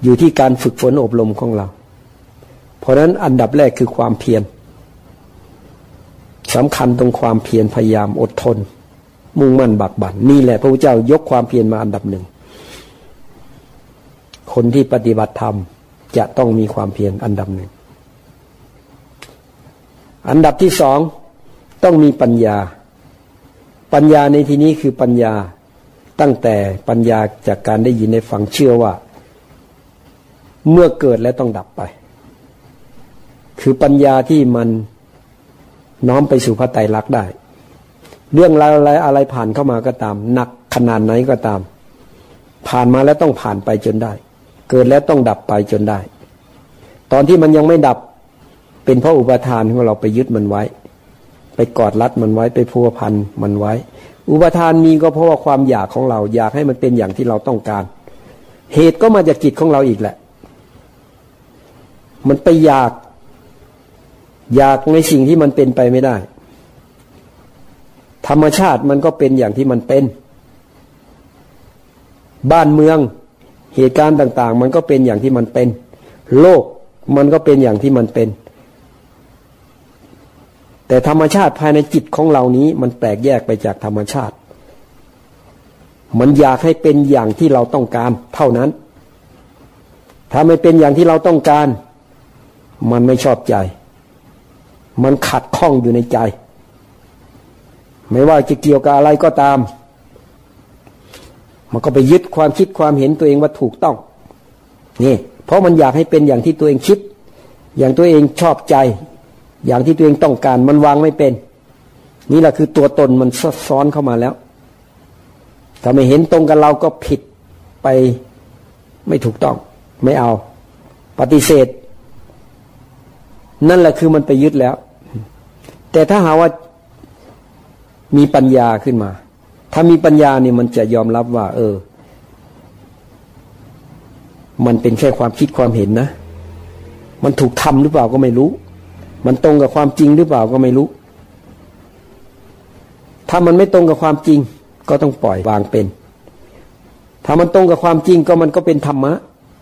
อยู่ที่การฝึกฝนอบรมของเรา เพราะนั้นอันดับแรกคือความเพียรสำคัญตรงความเพียรพยายามอดทน มุ่งมั่นบักบันนี่แหละพระพุทธเจ้ายกความเพียรมาอันดับหนึ่งคนที่ปฏิบัติธรรมจะต้องมีความเพียรอันดับหนึ่ง อันดับที่สองต้องมีปัญญา ปัญญาในที่นี้คือปัญญาตั้งแต่ปัญญาจากการได้ยินได้ฟังเชื่อว่า เมื่อเกิดแล้วต้องดับไป คือปัญญาที่มันน้อมไปสู่พระไตรลักษณ์ได้ เรื่องอะไรอะไรผ่านเข้ามาก็ตามหนักขนาดไหนก็ตาม ผ่านมาแล้วต้องผ่านไปจนได้ เกิดแล้วต้องดับไปจนได้ ตอนที่มันยังไม่ดับ เป็นเพราะอุปทานของเราไปยึดมันไว้ ไปกอดรัดมันไว้ไปพัวพันมันไว้ อุปทานมีก็เพราะว่าความอยากของเรา อยากให้มันเป็นอย่างที่เราต้องการ เหตุก็มาจากจิตของเราอีกแหละ มันไปอยาก อยากในสิ่งที่มันเป็นไปไม่ได้ ธรรมชาติมันก็เป็นอย่างที่มันเป็น บ้านเมืองเหตุการณ์ต่าง ๆ มันก็เป็นอย่างที่มันเป็น โลกมันก็เป็นอย่างที่มันเป็น แต่ธรรมชาติภายในจิตของเรานี้ มันแตกแยกไปจากธรรมชาติ มันอยากให้เป็นอย่างที่เราต้องการ เท่านั้น ถ้าไม่เป็นอย่างที่เราต้องการ มันไม่ชอบใจ มันขัดข้องอยู่ในใจ ไม่ว่าจะเกี่ยวกับอะไรก็ตาม มันก็ไปยึดความคิดความเห็นตัวเองว่าถูกต้อง นี่ เพราะมันอยากให้เป็นอย่างที่ตัวเองคิด อย่างตัวเองชอบใจ อย่างที่ตัวเองต้องการมันวางไม่เป็น นี่แหละคือตัวตนมันซ้อนเข้ามาแล้วถ้าไม่เห็นตรงกับเราก็ผิดไปไม่ถูกต้อง ไม่เอา ปฏิเสธ นั่นแหละคือมันไปยึดแล้ว แต่ถ้าหาว่ามีปัญญาขึ้นมา ถ้ามีปัญญาเนี่ยมันจะยอมรับว่า เออ มันเป็นแค่ความคิดความเห็นนะ มันถูกทำหรือเปล่าก็ไม่รู้ มันตรงกับความจริงหรือเปล่าก็ไม่รู้ ถ้ามันไม่ตรงกับความจริง ก็ต้องปล่อยวางเป็น ถ้ามันตรงกับความจริงก็มันก็เป็นธรรมะ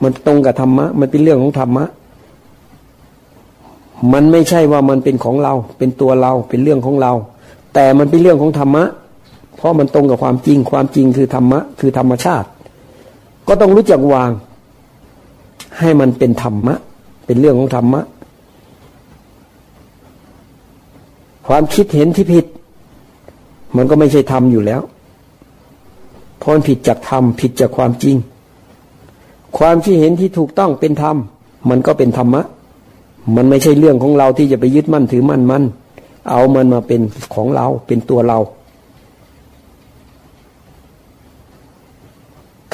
มันตรงกับธรรมะ มันเป็นเรื่องของธรรมะ มันไม่ใช่ว่ามันเป็นของเรา เป็นตัวเราเป็นเรื่องของเรา แต่มันเป็นเรื่องของธรรมะ เพราะมันตรงกับความจริง ความจริงคือธรรมะ คือธรรมชาติ ก็ต้องรู้จักวาง ให้มันเป็นธรรมะ เป็นเรื่องของธรรมะ ความคิดเห็นที่ผิด มันก็ไม่ใช่ธรรมอยู่แล้วเพราะมันผิดจากธรรมผิดจากความจริง ความที่เห็นที่ถูกต้องเป็นธรรม มันก็เป็นธรรมะ มันไม่ใช่เรื่องของเราที่จะไปยึดมั่นถือมั่นมัน เอามันมาเป็นของเราเป็นตัวเรา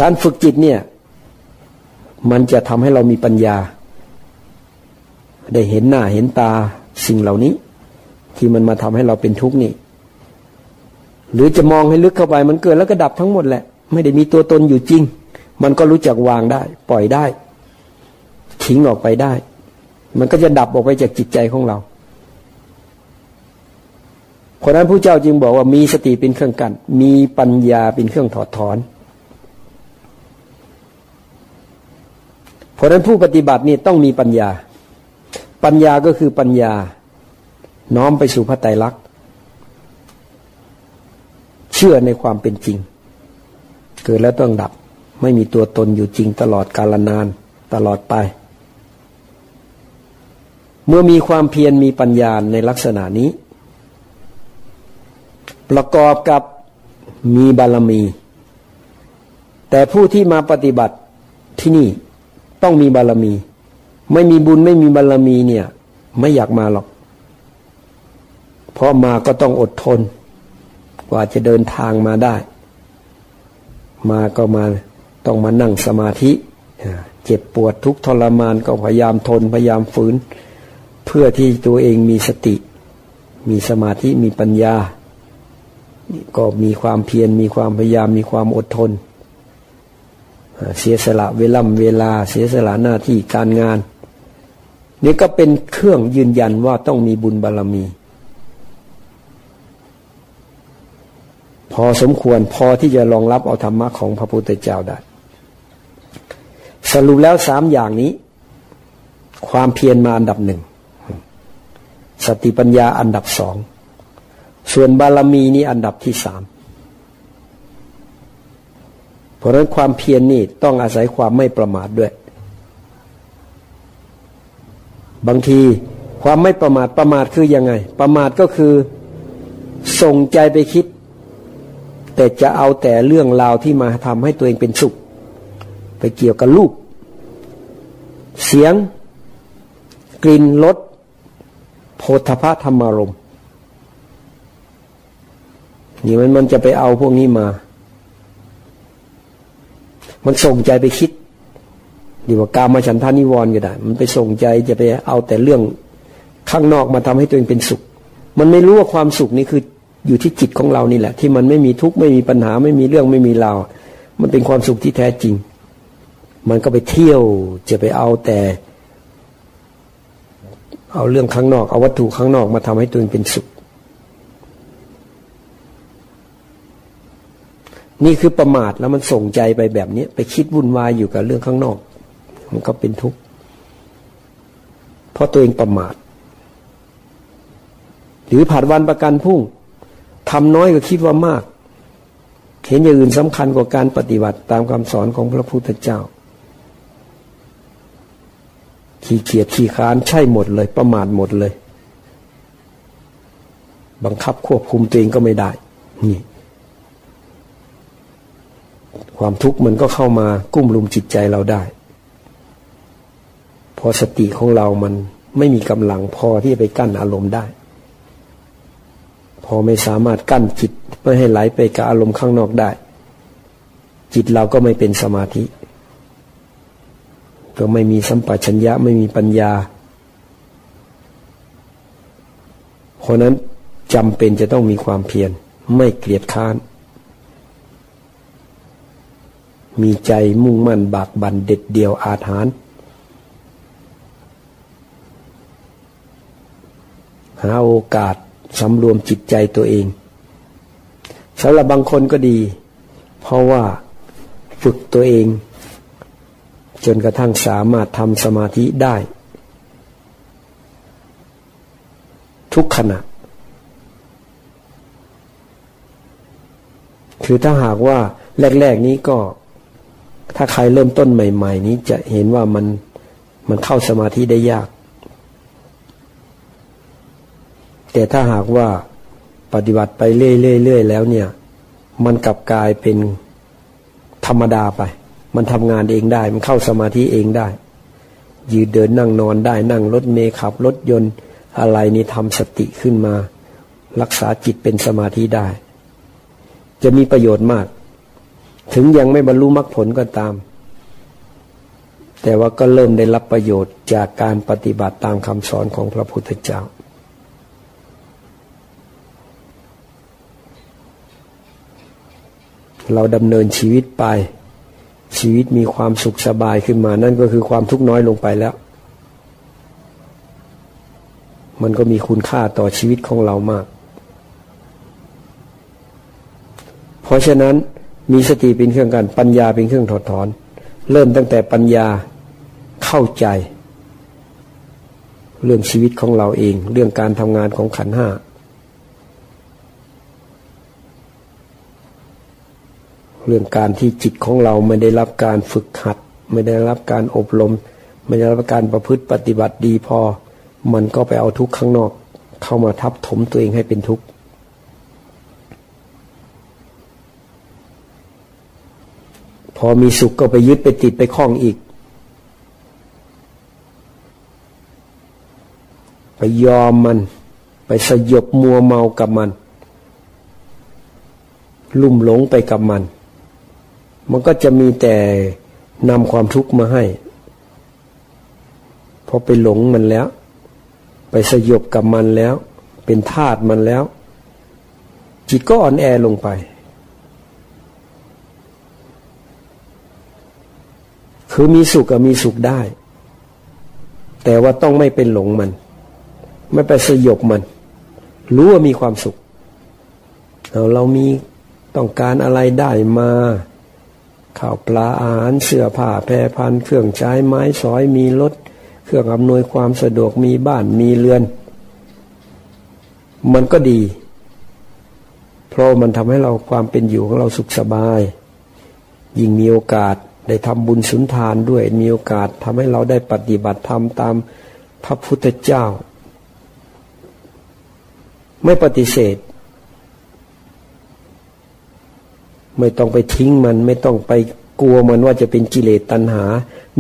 การฝึกจิตเนี่ย มันจะทำให้เรามีปัญญา ได้เห็นหน้าเห็นตาสิ่งเหล่านี้ ที่มันมาทำให้เราเป็นทุกข์นี่ หรือจะมองให้ลึกเข้าไปมันเกิดแล้วก็ดับทั้งหมดแหละ ไม่ได้มีตัวตนอยู่จริง มันก็รู้จักวางได้ ปล่อยได้ ทิ้งออกไปได้ มันก็จะดับออกไปจากจิตใจของเราเพราะนั้นผู้เจ้าจึงบอกว่ามีสติเป็นเครื่องกัน มีปัญญาเป็นเครื่องถอดถอนเพราะนั้นผู้ปฏิบัตินี่ต้องมีปัญญา ปัญญาก็คือปัญญา น้อมไปสู่พระไตรลักษณ์ เชื่อในความเป็นจริง เกิดแล้วต้องดับ ไม่มีตัวตนอยู่จริงตลอดกาลนานตลอดไป เมื่อมีความเพียรมีปัญญาในลักษณะนี้ ประกอบกับมีบารมี แต่ผู้ที่มาปฏิบัติที่นี่ต้องมีบารมี ไม่มีบุญไม่มีบารมีเนี่ย ไม่อยากมาหรอก เพราะมาก็ต้องอดทน กว่าจะเดินทางมาได้ มาก็มาต้องมานั่งสมาธิเจ็บปวดทุกทรมานก็พยายามทนพยายามฝืน เพื่อที่ตัวเองมีสติ มีสมาธิมีปัญญา ก็มีความเพียรมีความพยายามมีความอดทน เสียสละเวลาเวลา เสียสละหน้าที่การงานนี่ก็เป็นเครื่องยืนยันว่าต้องมีบุญบารรมี พอสมควรพอที่จะรองรับเอาธรรมะของพระพุทธเจ้าได้ สรุปแล้วสามอย่างนี้ ความเพียรมาอันดับหนึ่ง สติปัญญาอันดับสอง ส่วนบารมีนี้อันดับที่สามเพราะฉะนั้นความเพียรนนี่ต้องอาศัยความไม่ประมาทด้วย บางทีความไม่ประมาทประมาทคือยังไง ประมาทก็คือ ส่งใจไปคิด แต่จะเอาแต่เรื่องราวที่มาทำให้ตัวเองเป็นสุข ไปเกี่ยวกับลูกเสียง กลิ่นรสโพธพะธรรมารมนี่มันมันจะไปเอาพวกนี้มา มันส่งใจไปคิดดีว่ากามาฉันทานิวรณ์ก็ได้ มันไปส่งใจจะไปเอาแต่เรื่องข้างนอกมาทำให้ตัวเองเป็นสุข มันไม่รู้ว่าความสุขนี่คือ อยู่ที่จิตของเรานี่แหละ ที่มันไม่มีทุกข์ไม่มีปัญหาไม่มีเรื่องไม่มีราวมันเป็นความสุขที่แท้จริง มันก็ไปเที่ยวจะไปเอาแต่ เอาเรื่องข้างนอก เอาวัตถุข้างนอกมาทำให้ตัวเองเป็นสุข นี่คือประมาทแล้วมันส่งใจไปแบบนี้ไปคิดวุ่นวายอยู่กับเรื่องข้างนอก มันก็เป็นทุกข์เพราะตัวเองประมาท หรือผัดวันประกันพรุ่ง ทำน้อยก็คิดว่ามาก เห็นอย่างอื่นสำคัญกว่าการปฏิบัติตามคำสอนของพระพุทธเจ้า ขี้เกียจขี้ค้านใช่หมดเลย ประมาทหมดเลย บังคับควบคุมตัวเองก็ไม่ได้ นี่ ความทุกข์มันก็เข้ามากุ้มลุมจิตใจเราได้ พอสติของเรามันไม่มีกำลังพอที่จะไปกั้นอารมณ์ได้ พอไม่สามารถกั้นจิตไม่ให้ไหลไปกับอารมณ์ข้างนอกได้ จิตเราก็ไม่เป็นสมาธิ ก็ไม่มีสัมปชัญญะไม่มีปัญญา เพราะนั้นจำเป็นจะต้องมีความเพียรไม่เกลียดค้าน มีใจมุ่งมั่นบากบันเด็ดเดียวอาถานหาโอกาส สำรวมจิตใจตัวเองสำหรับบางคนก็ดี เพราะว่าฝึกตัวเอง จนกระทั่งสามารถทำสมาธิได้ ทุกขณะ คือถ้าหากว่าแรก ๆ นี้ก็ถ้าใครเริ่มต้นใหม่ ๆ นี้จะเห็นว่ามันมันเข้าสมาธิได้ยาก แต่ถ้าหากว่าปฏิบัติไปเรื่อยๆแล้วเนี่ย มันกลับกลายเป็นธรรมดาไป มันทำงานเองได้ มันเข้าสมาธิเองได้ ยืนเดินนั่งนอนได้นั่งรถเมล์ขับรถยนต์อะไรนี่ทำสติขึ้นมา รักษาจิตเป็นสมาธิได้ จะมีประโยชน์มาก ถึงยังไม่บรรลุมรรคผลก็ตาม แต่ว่าก็เริ่มได้รับประโยชน์จากการปฏิบัติตามคำสอนของพระพุทธเจ้า เราดำเนินชีวิตไป ชีวิตมีความสุขสบายขึ้นมา นั่นก็คือความทุกข์น้อยลงไปแล้ว มันก็มีคุณค่าต่อชีวิตของเรามาก เพราะฉะนั้นมีสติเป็นเครื่องกัน ปัญญาเป็นเครื่องถอดถอน เริ่มตั้งแต่ปัญญาเข้าใจ เรื่องชีวิตของเราเอง เรื่องการทำงานของขันห้า เรื่องการที่จิตของเราไม่ได้รับการฝึกหัด ไม่ได้รับการอบรม ไม่ได้รับการประพฤติปฏิบัติดีพอ มันก็ไปเอาทุกข์ข้างนอก เข้ามาทับถมตัวเองให้เป็นทุกข์พอมีสุขก็ไปยึดไปติดไปคล้องอีก ไปยอมมัน ไปสยบมัวเมากับมัน ลุ่มหลงไปกับมัน มันก็จะมีแต่นำความทุกข์มาให้พอไปหลงมันแล้ว ไปสยบกับมันแล้ว เป็นทาตมันแล้ว จิตก็อ่อนแอลงไป คือมีสุขกับมีสุขได้ แต่ว่าต้องไม่เป็นหลงมัน ไม่ไปสยบมัน รู้ว่ามีความสุขเราเรามีต้องการอะไรได้มา ข้าวปลาอาหารเสื้อผ้าแพรพันเครื่องใช้ไม้สอยมีรถเครื่องอำนวยความสะดวกมีบ้านมีเรือน มันก็ดี เพราะมันทำให้เราความเป็นอยู่ของเราสุขสบาย ยิ่งมีโอกาสได้ทำบุญสุนทานด้วยมีโอกาสทำให้เราได้ปฏิบัติธรรมตามพระพุทธเจ้า ไม่ปฏิเสธ ไม่ต้องไปทิ้งมัน ไม่ต้องไปกลัวมันว่าจะเป็นกิเลสตัณหา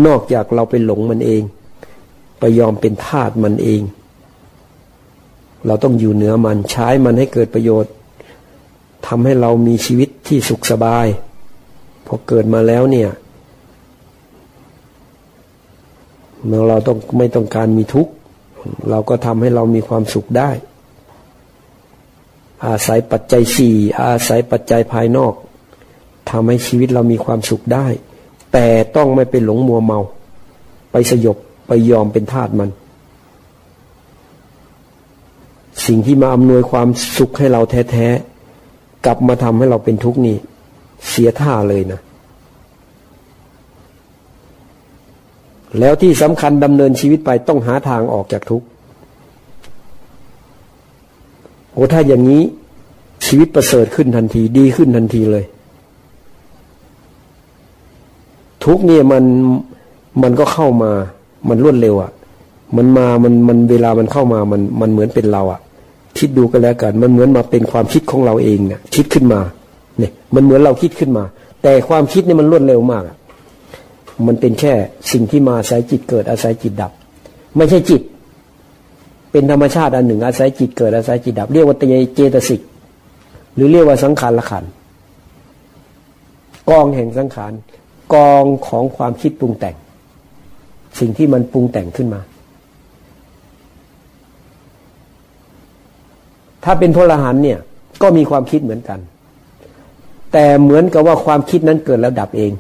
นอกจากเราไปหลงมันเอง ไปยอมเป็นทาสมันเอง เราต้องอยู่เหนือมันใช้มันให้เกิดประโยชน์ทำให้เรามีชีวิตที่สุขสบาย พอเกิดมาแล้วเนี่ยเมื่อเราต้องไม่ต้องการมีทุกข์ เราก็ทำให้เรามีความสุขได้ อาศัยปัจจัยสี่อาศัยปัจจัยภายนอก ทำให้ชีวิตเรามีความสุขได้ แต่ต้องไม่ไปหลงมัวเมา ไปสยบไปยอมเป็นทาสมัน สิ่งที่มาอำนวยความสุขให้เราแท้ๆ กลับมาทำให้เราเป็นทุกข์นี่ เสียท่าเลยนะ แล้วที่สำคัญดำเนินชีวิตไปต้องหาทางออกจากทุกข์โอ้ถ้าอย่างนี้ชีวิตประเสริฐขึ้นทันทีดีขึ้นทันทีเลย ทุกเนี่ยมันมันก็เข้ามา มันรวดเร็วอะ่ะ มันมามันมันเวลามันเข้ามามันมันเหมือนเป็นเราอะ่ะ คิดดูกันแล้วกัน มันเหมือนมาเป็นความคิดของเราเองเนี่ยคิดขึ้นมา เนี่ย มันเหมือนเราคิดขึ้นมา แต่ความคิดเนี่ยมันรวดเร็วมากอะมันเป็นแค่สิ่งที่มาอาศัยจิตเกิดอาศัยจิตดับ ไม่ใช่จิต เป็นธรรมชาติอันหนึ่ง อาศัยจิตเกิดอาศัยจิตดับ เรียกว่าเจตสิก หรือเรียกว่าสังขารละขันกองแห่งสังขาร กองของความคิดปรุงแต่ง สิ่งที่มันปรุงแต่งขึ้นมา ถ้าเป็นพลหันเนี่ย ก็มีความคิดเหมือนกัน แต่เหมือนกับว่าความคิดนั้นเกิดแล้วดับเอง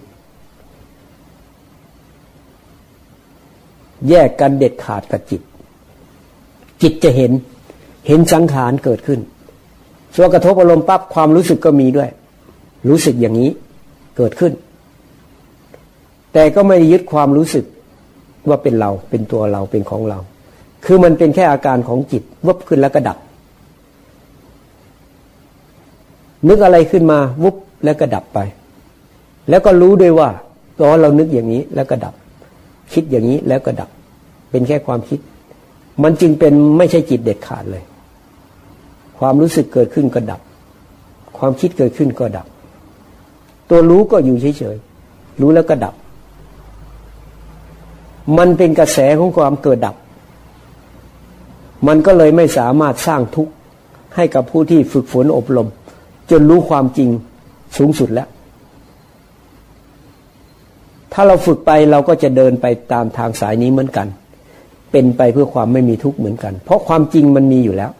แยกกันเด็ดขาดกับจิต จิตจะเห็น เห็นสังขารเกิดขึ้นส่วนกระทบอารมณ์ปั๊บความรู้สึกก็มีด้วย รู้สึกอย่างนี้เกิดขึ้น แต่ก็ไม่ยึดความรู้สึกว่าเป็นเราเป็นตัวเราเป็นของเรา คือมันเป็นแค่อาการของจิตวบขึ้นแล้วก็ดับ นึกอะไรขึ้นมาวุบแล้วก็ดับไป แล้วก็รู้ด้วยว่าตอนเรานึกอย่างนี้แล้วก็ดับ คิดอย่างนี้แล้วก็ดับ เป็นแค่ความคิด มันจึงเป็นไม่ใช่จิตเด็ดขาดเลย ความรู้สึกเกิดขึ้นก็ดับ ความคิดเกิดขึ้นก็ดับ ตัวรู้ก็อยู่เฉยๆรู้แล้วก็ดับ มันเป็นกระแสของความเกิดดับ มันก็เลยไม่สามารถสร้างทุกข์ให้กับผู้ที่ฝึกฝนอบรม จนรู้ความจริงสูงสุดแล้ว ถ้าเราฝึกไปเราก็จะเดินไปตามทางสายนี้เหมือนกัน เป็นไปเพื่อความไม่มีทุกข์เหมือนกัน เพราะความจริงมันมีอยู่แล้ว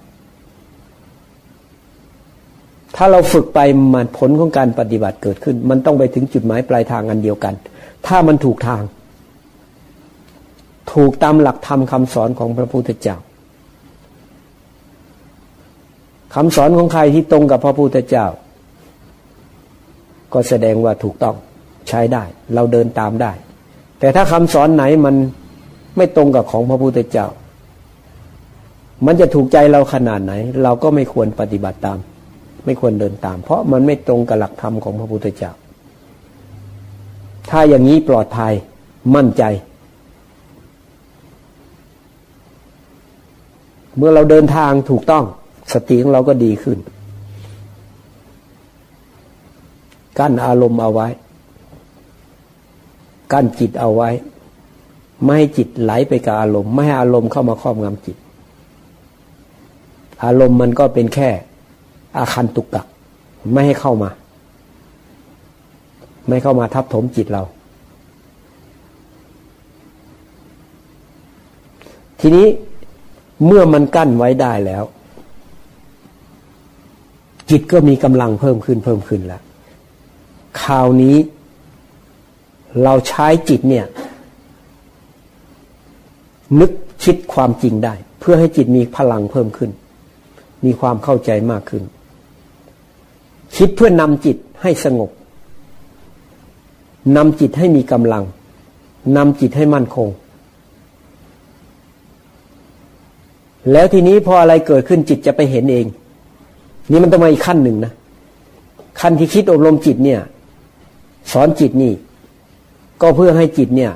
ถ้าเราฝึกไปมันผลของการปฏิบัติเกิดขึ้น มันต้องไปถึงจุดหมายปลายทางอันเดียวกัน ถ้ามันถูกทาง ถูกตามหลักธรรมคาสอนของพระพุทธเจ้าคำสอนของใครที่ตรงกับพระพุทธเจ้า ก็แสดงว่าถูกต้องใช้ได้ เราเดินตามได้ แต่ถ้าคำสอนไหนมันไม่ตรงกับของพระพุทธเจ้า มันจะถูกใจเราขนาดไหน เราก็ไม่ควรปฏิบัติตาม ไม่ควรเดินตาม เพราะมันไม่ตรงกับหลักธรรมของพระพุทธเจ้า ถ้าอย่างนี้ปลอดภัยมั่นใจ เมื่อเราเดินทางถูกต้อง สติของเราก็ดีขึ้น กั้นอารมณ์เอาไว้ กั้นจิตเอาไว้ ไม่ให้จิตไหลไปกับอารมณ์ ไม่ให้อารมณ์เข้ามาครอบงำจิต อารมณ์มันก็เป็นแค่ อาคันตุกกะไม่ให้เข้ามา ไม่เข้ามาทับถมจิตเรา ทีนี้ เมื่อมันกั้นไว้ได้แล้ว จิตก็มีกำลังเพิ่มขึ้นเพิ่มขึ้นแล้วคราวนี้ เราใช้จิตเนี่ย นึกคิดความจริงได้ เพื่อให้จิตมีพลังเพิ่มขึ้น มีความเข้าใจมากขึ้น คิดเพื่อนำจิตให้สงบนำจิตให้มีกำลังนำจิตให้มั่นคง แล้วทีนี้พออะไรเกิดขึ้นจิตจะไปเห็นเอง นี่มันต้องมาอีกขั้นหนึ่งนะขั้นที่คิดอบรมจิตเนี่ย สอนจิตนี่ ก็เพื่อให้จิตเนี่ย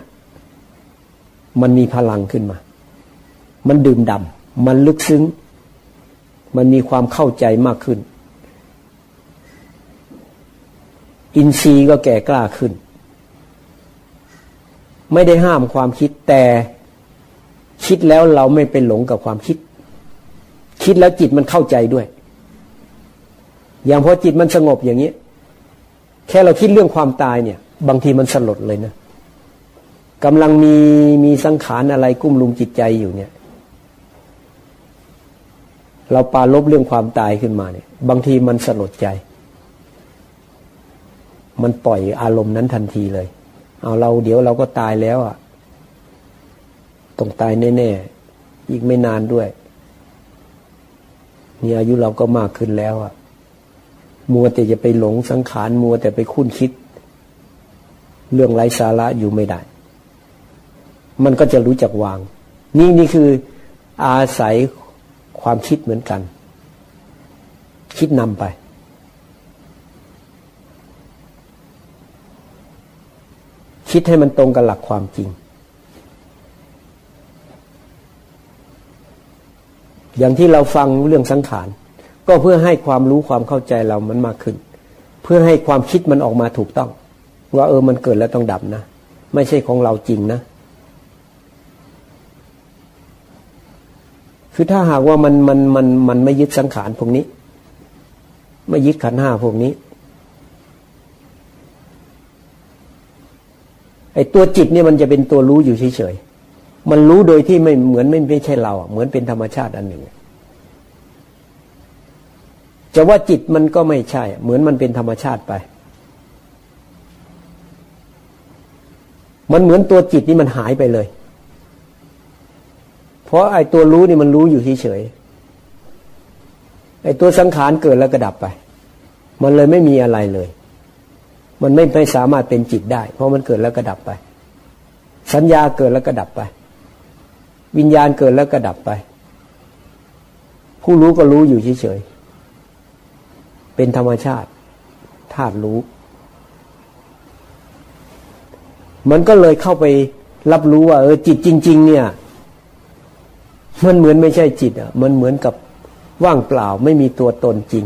มันมีพลังขึ้นมา มันดื่มดำมันลึกซึ้ง มันมีความเข้าใจมากขึ้น อินทรีย์ก็แก่กล้าขึ้น ไม่ได้ห้ามความคิดแต่ คิดแล้วเราไม่เป็นหลงกับความคิด คิดแล้วจิตมันเข้าใจด้วย อย่างพอจิตมันสงบอย่างนี้ แค่เราคิดเรื่องความตายเนี่ย บางทีมันสลดเลยนะกำลังมีมีสังขารอะไรกุ้มลุมจิตใจอยู่เนี่ย เราปาลบเรื่องความตายขึ้นมาเนี่ย บางทีมันสลดใจ มันปล่อยอารมณ์นั้นทันทีเลย เอาเราเดี๋ยวเราก็ตายแล้วอะ ต้องตายแน่ๆ อีกไม่นานด้วย นี่อายุเราก็มากขึ้นแล้วอะมัวแต่จะไปหลงสังขารมัวแต่ไปคุ้นคิด เรื่องไร้สาระอยู่ไม่ได้ มันก็จะรู้จักวาง นี่นี่คืออาศัยความคิดเหมือนกัน คิดนำไปคิดให้มันตรงกับหลักความจริง อย่างที่เราฟังเรื่องสังขาร ก็เพื่อให้ความรู้ความเข้าใจเรามันมากขึ้น เพื่อให้ความคิดมันออกมาถูกต้อง ว่าเออมันเกิดแล้วต้องดับนะ ไม่ใช่ของเราจริงนะ คือถ้าหากว่ามันมันมันมันไม่ยึดสังขารพวกนี้ ไม่ยึดขันห้าพวกนี้ไอ้ตัวจิตเนี่ยมันจะเป็นตัวรู้อยู่เฉยๆ มันรู้โดยที่ไม่เหมือนไม่ไม่ใช่เราเหมือนเป็นธรรมชาติอันหนึ่งจะว่าจิตมันก็ไม่ใช่ เหมือนมันเป็นธรรมชาติไป มันเหมือนตัวจิตนี่มันหายไปเลย เพราะไอ้ตัวรู้นี่มันรู้อยู่เฉยไอ้ตัวสังขารเกิดแล้วก็ดับไป มันเลยไม่มีอะไรเลย มันไม่ไม่สามารถเป็นจิตได้ เพราะมันเกิดแล้วก็ดับไป สัญญาเกิดแล้วก็ดับไป วิญญาณเกิดแล้วก็ดับไป ผู้รู้ก็รู้อยู่เฉยๆ เป็นธรรมชาติธาตุรู้ มันก็เลยเข้าไปรับรู้ว่า เออจิตจริง ๆ เนี่ย มันเหมือนไม่ใช่จิตอะ มันเหมือนกับว่างเปล่าไม่มีตัวตนจริง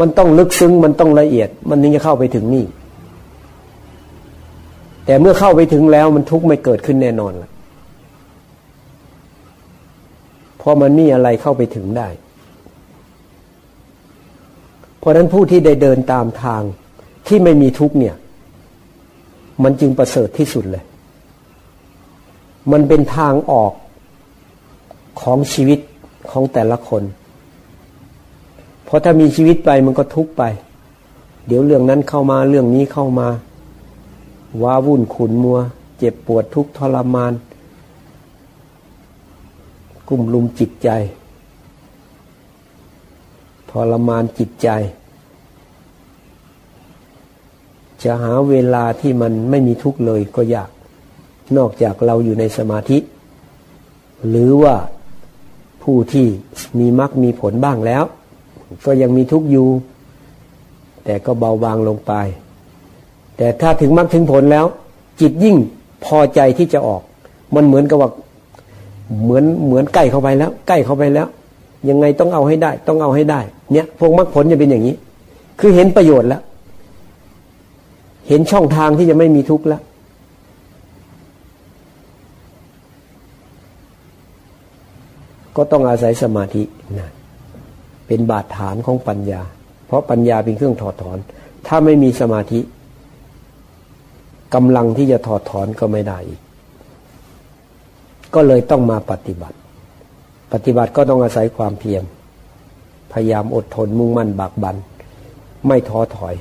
มันต้องลึกซึ้งมันต้องละเอียด มันถึงจะเข้าไปถึงนี่ แต่เมื่อเข้าไปถึงแล้วมันทุกข์ไม่เกิดขึ้นแน่นอนละเพราะมันมีอะไรเข้าไปถึงได้ เพราะนั้นผู้ที่ได้เดินตามทางที่ไม่มีทุกข์เนี่ย มันจึงประเสริฐที่สุดเลย มันเป็นทางออกของชีวิตของแต่ละคน เพราะถ้ามีชีวิตไปมันก็ทุกข์ไป เดี๋ยวเรื่องนั้นเข้ามาเรื่องนี้เข้ามา ว้าวุ่นขุนมัว เจ็บปวดทุกข์ทรมาน กุ้มลุมจิตใจทรมานจิตใจ จะหาเวลาที่มันไม่มีทุกข์เลยก็ยาก นอกจากเราอยู่ในสมาธิ หรือว่าผู้ที่มีมรรคมีผลบ้างแล้ว ก็ยังมีทุกข์อยู่ แต่ก็เบาบางลงไป แต่ถ้าถึงมรรคถึงผลแล้ว จิตยิ่งพอใจที่จะออก มันเหมือนกับว่าเหมือนเหมือนใกล้เข้าไปแล้ว ใกล้เข้าไปแล้ว ยังไงต้องเอาให้ได้ ต้องเอาให้ได้ เนี่ย พวกมรรคผลจะเป็นอย่างนี้ คือเห็นประโยชน์แล้ว เห็นช่องทางที่จะไม่มีทุกข์แล้วก็ต้องอาศัยสมาธินะเป็นบาดฐานของปัญญา เพราะปัญญาเป็นเครื่องถอดถอน ถ้าไม่มีสมาธิ กำลังที่จะถอดถอนก็ไม่ได้อีก ก็เลยต้องมาปฏิบัติ ปฏิบัติก็ต้องอาศัยความเพียรพยายามอดทนมุ่งมั่นบากบัน ไม่ท้อถอย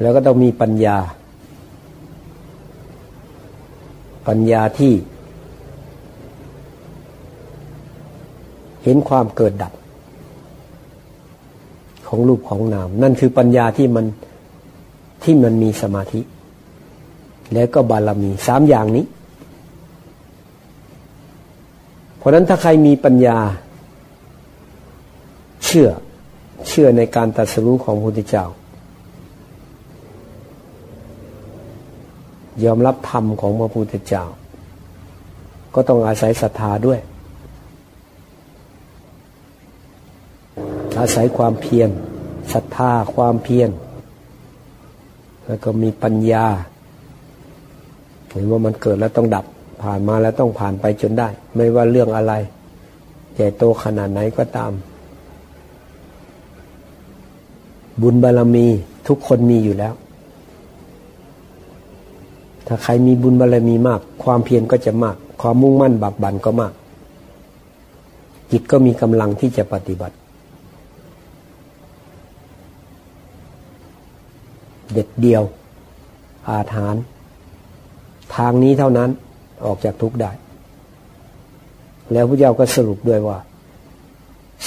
แล้วก็ต้องมีปัญญา ปัญญาที่ เห็นความเกิดดับ ของรูปของนาม นั่นคือปัญญาที่มันที่มันมีสมาธิ แล้วก็บารมีสามอย่างนี้ เพราะนั้นถ้าใครมีปัญญา เชื่อเชื่อในการตัดสู้ของพระพุทธเจ้ายอมรับธรรมของพระพุทธเจ้า ก็ต้องอาศัยศรัทธาด้วย อาศัยความเพียรศรัทธาความเพียรแล้วก็มีปัญญาเห็นว่ามันเกิดแล้วต้องดับผ่านมาแล้วต้องผ่านไปจนได้ ไม่ว่าเรื่องอะไรใหญ่โตขนาดไหนก็ตาม บุญบารรมีทุกคนมีอยู่แล้ว ถ้าใครมีบุญบารรมีมาก ความเพียรก็จะมาก ความมุ่งมั่นบักบันก็มาก จิตก็มีกำลังที่จะปฏิบัติ เด็ดเดียว อาถาน ทางนี้เท่านั้นออกจากทุกข์ได้ แล้วพระเจ้าก็สรุปด้วยว่า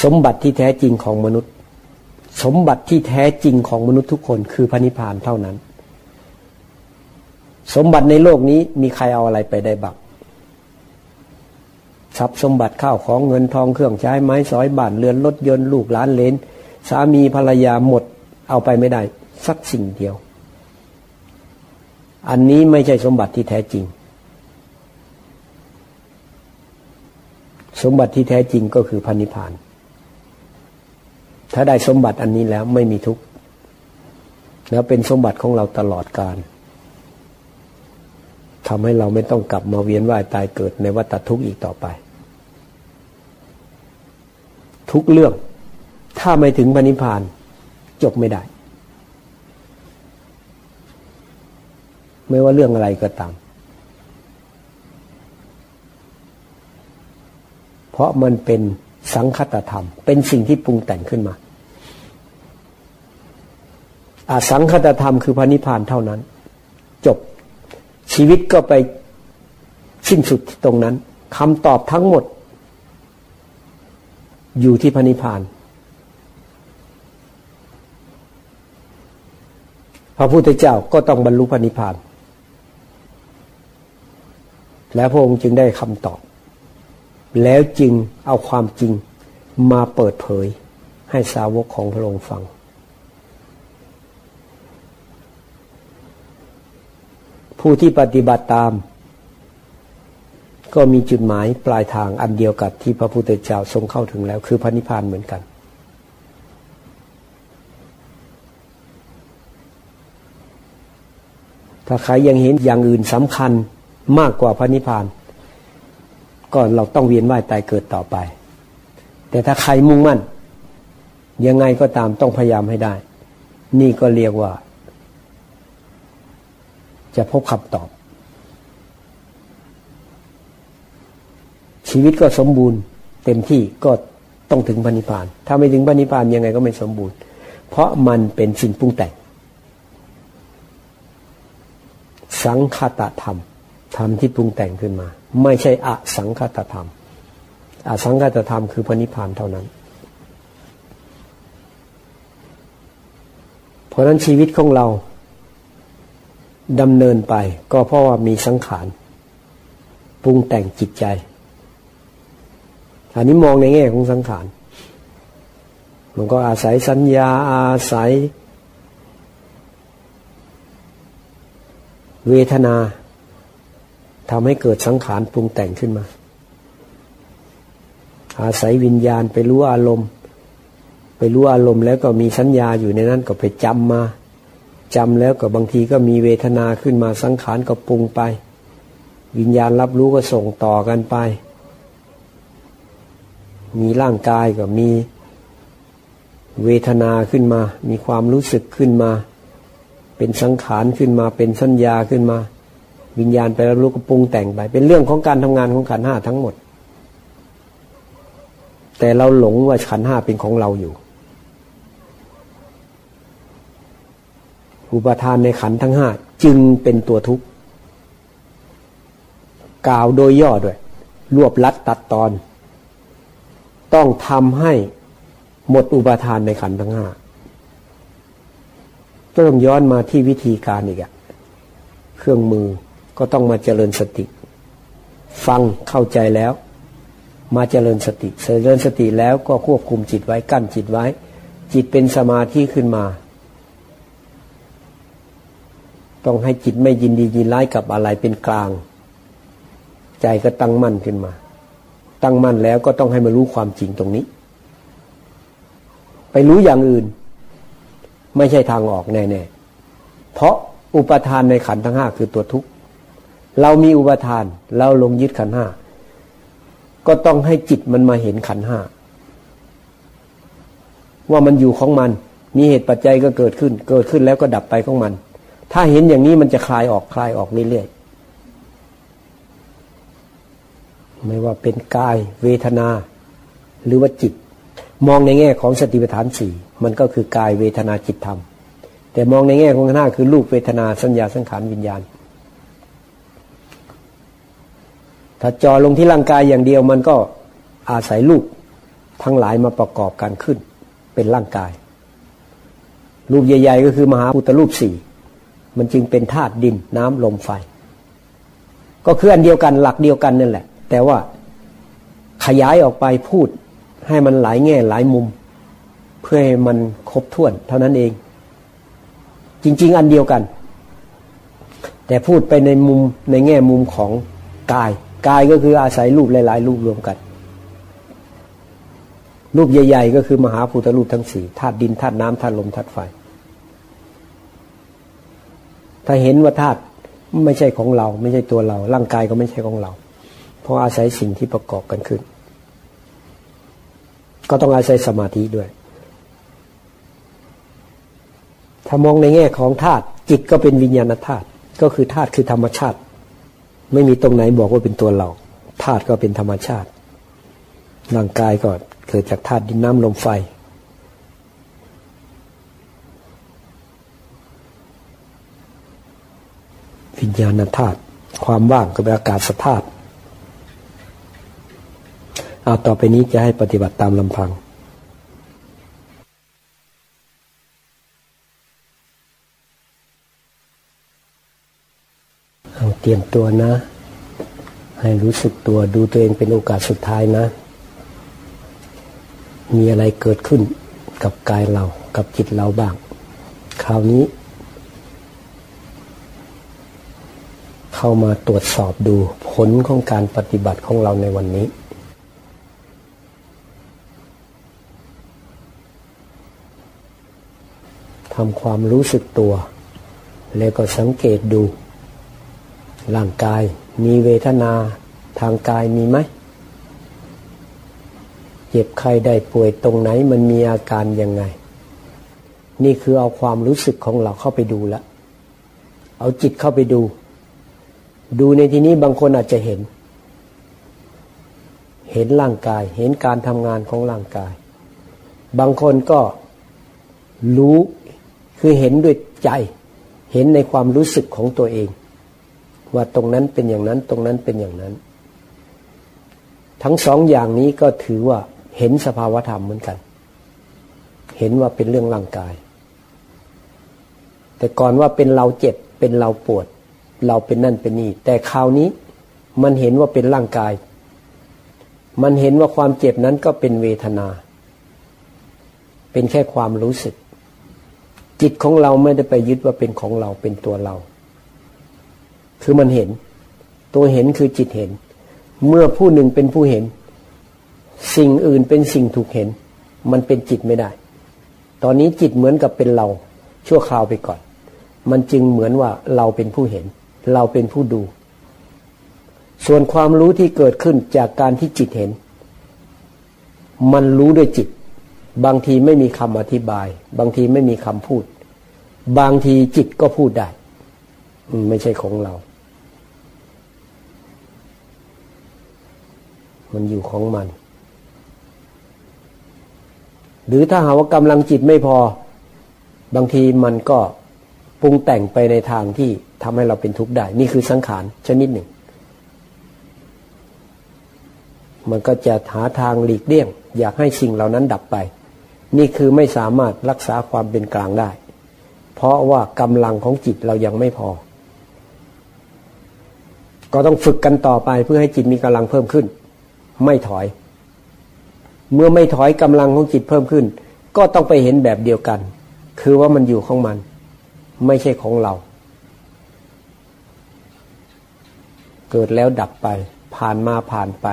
สมบัติที่แท้จริงของมนุษย์ สมบัติที่แท้จริงของมนุษย์ทุกคนคือพระนิพพานเท่านั้น สมบัติในโลกนี้มีใครเอาอะไรไปได้บ้างทรัพย์สมบัติข้าวของเงินทองเครื่องใช้ไม้สอยบ้านเรือนรถยนต์ลูกหลานเลนสามีภรรยาหมดเอาไปไม่ได้ สักสิ่งเดียว อันนี้ไม่ใช่สมบัติที่แท้จริง สมบัติที่แท้จริงก็คือพันิพาน ถ้าได้สมบัติอันนี้แล้วไม่มีทุกข์แล้วเป็นสมบัติของเราตลอดกาลทำให้เราไม่ต้องกลับมาเวียนว่ายตายเกิดในวัฏทุกข์อีกต่อไป ทุกเรื่อง ถ้าไม่ถึงพระนิพาน จบไม่ได้ ไม่ว่าเรื่องอะไรก็ตาม เพราะมันเป็นสังคตธรรม เป็นสิ่งที่ปรุงแต่งขึ้นมาอาสังคตธรรมคือพระนิพพานเท่านั้น จบชีวิตก็ไปสิ้นสุดตรงนั้นคำตอบทั้งหมด อยู่ที่พระนิพพานพระพุทธเจ้าก็ต้องบรรลุพระนิพพาน แล้วพระองค์จึงได้คำตอบ แล้วจึงเอาความจริงมาเปิดเผยให้สาวกของพระองค์ฟัง ผู้ที่ปฏิบัติตาม ก็มีจุดหมายปลายทางอันเดียวกับที่พระพุทธเจ้าทรงเข้าถึงแล้ว คือพระนิพพานเหมือนกัน ถ้าใครยังเห็นอย่างอื่นสำคัญ มากกว่าพระนิพพาน ก็เราต้องเวียนว่ายตายเกิดต่อไป แต่ถ้าใครมุ่งมั่น ยังไงก็ตามต้องพยายามให้ได้ นี่ก็เรียกว่า จะพบคำตอบ ชีวิตก็สมบูรณ์ เต็มที่ก็ต้องถึงพระนิพพาน ถ้าไม่ถึงพระนิพพานยังไงก็ไม่สมบูรณ์ เพราะมันเป็นสิ่งปรุงแต่ง สังคตธรรม ธรรมที่ปรุงแต่งขึ้นมา ไม่ใช่อสังคตธรรมอสังคตธรรมคือพระนิพพานเท่านั้น เพราะนั้นชีวิตของเราดำเนินไปก็เพราะว่ามีสังขารปรุงแต่งจิตใจ อันนี้มองในแง่ของสังขาร มันก็อาศัยสัญญาอาศัย เวทนา ทำให้เกิดสังขารปรุงแต่งขึ้นมา อาศัยวิญญาณไปรู้อารมณ์ ไปรู้อารมณ์แล้วก็มีสัญญาอยู่ในนั้นก็ไปจำมาจำแล้วก็บางทีก็มีเวทนาขึ้นมาสังขารก็ปรุงไป วิญญาณรับรู้ก็ส่งต่อกันไป มีร่างกายก็มีเวทนาขึ้นมา มีความรู้สึกขึ้นมา เป็นสังขารขึ้นมา เป็นสัญญาขึ้นมา วิญญาณไปรับรู้ก็ปรุงแต่งไป เป็นเรื่องของการทำงานของขันห้าทั้งหมด แต่เราหลงว่าขันห้าเป็นของเราอยู่ อุปทานในขันทั้งห้าจึงเป็นตัวทุกข์กล่าวโดยย่อด้วย รวบลัดตัดตอน ต้องทำให้หมดอุปทานในขันทั้งห้าต้องย้อนมาที่วิธีการอีกอะเครื่องมือ ก็ต้องมาเจริญสติ ฟังเข้าใจแล้ว มาเจริญสติเจริญสติแล้วก็ควบคุมจิตไว้กั้นจิตไว้ จิตเป็นสมาธิขึ้นมา ต้องให้จิตไม่ยินดียินร้ายกับอะไรเป็นกลาง ใจก็ตั้งมั่นขึ้นมา ตั้งมั่นแล้วก็ต้องให้มารู้ความจริงตรงนี้ ไปรู้อย่างอื่น ไม่ใช่ทางออกแน่ๆเพราะอุปทานในขันทั้งห้าคือตัวทุกข์ เรามีอุปทาน เราลงยึดขันห้าก็ต้องให้จิตมันมาเห็นขันห้าว่ามันอยู่ของมัน มีเหตุปัจจัยก็เกิดขึ้น เกิดขึ้นแล้วก็ดับไปของมัน ถ้าเห็นอย่างนี้มันจะคลายออกคลายออกเรื่อยๆไม่ว่าเป็นกายเวทนา หรือว่าจิต มองในแง่ของสติปัฏฐานสี่มันก็คือกายเวทนาจิตธรรม แต่มองในแง่ของหน้าคือรูปเวทนาสัญญาสังขารวิญญาณ ถ้าจอลงที่ร่างกายอย่างเดียวมันก็อาศัยรูปทั้งหลายมาประกอบกันขึ้น เป็นร่างกาย รูปใหญ่ ๆ ก็คือมหาพุทธรูปสี่มันจึงเป็นธาตุดินน้ำลมไฟ ก็คืออันเดียวกันหลักเดียวกันนั่นแหละ แต่ว่าขยายออกไปพูดให้มันหลายแง่หลายมุม เพื่อให้มันครบถ้วน เท่านั้นเอง จริง ๆ อันเดียวกัน แต่พูดไปในมุมในแง่มุมของกาย กายก็คืออาศัยรูปหลายๆรูปรวมกัน รูปใหญ่ ๆ ก็คือมหาภูตรูปทั้งสี่ธาตุดินธาตุน้ำธาตุลมธาตุไฟ ถ้าเห็นว่าธาตุไม่ใช่ของเรา ไม่ใช่ตัวเรา ร่างกายก็ไม่ใช่ของเรา เพราะอาศัยสิ่งที่ประกอบกันขึ้น ก็ต้องอาศัยสมาธิด้วย ถ้ามองในแง่ของธาตุจิตก็เป็นวิญญาณธาตุก็คือธาตุคือธรรมชาติ ไม่มีตรงไหนบอกว่าเป็นตัวเราธาตุก็เป็นธรรมชาติร่างกายก็เกิดจากธาตุดินน้ำลมไฟ วิญญาณธาตุความว่างก็เป็นอากาศสธาตุเอาต่อไปนี้จะให้ปฏิบัติตามลำพัง เตรียมตัวนะ ให้รู้สึกตัวดูตัวเองเป็นโอกาสสุดท้ายนะ มีอะไรเกิดขึ้นกับกายเรากับจิตเราบ้าง คราวนี้ เข้ามาตรวจสอบดูผลของการปฏิบัติของเราในวันนี้ทำความรู้สึกตัว แล้วก็สังเกตดู ร่างกายมีเวทนาทางกายมีไหม เจ็บใครได้ป่วยตรงไหนมันมีอาการยังไง นี่คือเอาความรู้สึกของเราเข้าไปดูแล้วเอาจิตเข้าไปดู ดูในที่นี้บางคนอาจจะเห็น เห็นร่างกาย เห็นการทำงานของร่างกาย บางคนก็รู้คือเห็นด้วยใจ เห็นในความรู้สึกของตัวเอง ว่าตรงนั้นเป็นอย่างนั้นตรงนั้นเป็นอย่างนั้น ทั้งสองอย่างนี้ก็ถือว่าเห็นสภาวธรรมเหมือนกัน เห็นว่าเป็นเรื่องร่างกาย แต่ก่อนว่าเป็นเราเจ็บเป็นเราปวด เราเป็นนั่นเป็นนี่ แต่คราวนี้มันเห็นว่าเป็นร่างกาย มันเห็นว่าความเจ็บนั้นก็เป็นเวทนา เป็นแค่ความรู้สึก จิตของเราไม่ได้ไปยึดว่าเป็นของเราเป็นตัวเรา คือมันเห็น ตัวเห็นคือจิตเห็น เมื่อผู้หนึ่งเป็นผู้เห็น สิ่งอื่นเป็นสิ่งถูกเห็น มันเป็นจิตไม่ได้ ตอนนี้จิตเหมือนกับเป็นเรา ชั่วคราวไปก่อน มันจึงเหมือนว่าเราเป็นผู้เห็น เราเป็นผู้ดู ส่วนความรู้ที่เกิดขึ้นจากการที่จิตเห็น มันรู้ด้วยจิต บางทีไม่มีคำอธิบาย บางทีไม่มีคำพูด บางทีจิตก็พูดได้ ไม่ใช่ของเรา มันอยู่ของมัน หรือถ้าหาว่ากำลังจิตไม่พอ บางทีมันก็ปรุงแต่งไปในทางที่ทำให้เราเป็นทุกข์ได้ นี่คือสังขารชนิดหนึ่ง มันก็จะหาทางหลีกเลี่ยง อยากให้สิ่งเหล่านั้นดับไป นี่คือไม่สามารถรักษาความเป็นกลางได้ เพราะว่ากำลังของจิตเรายังไม่พอ ก็ต้องฝึกกันต่อไปเพื่อให้จิตมีกำลังเพิ่มขึ้น ไม่ถอย เมื่อไม่ถอยกำลังของจิตเพิ่มขึ้น ก็ต้องไปเห็นแบบเดียวกัน คือว่ามันอยู่ของมัน ไม่ใช่ของเรา เกิดแล้วดับไป ผ่านมาผ่านไป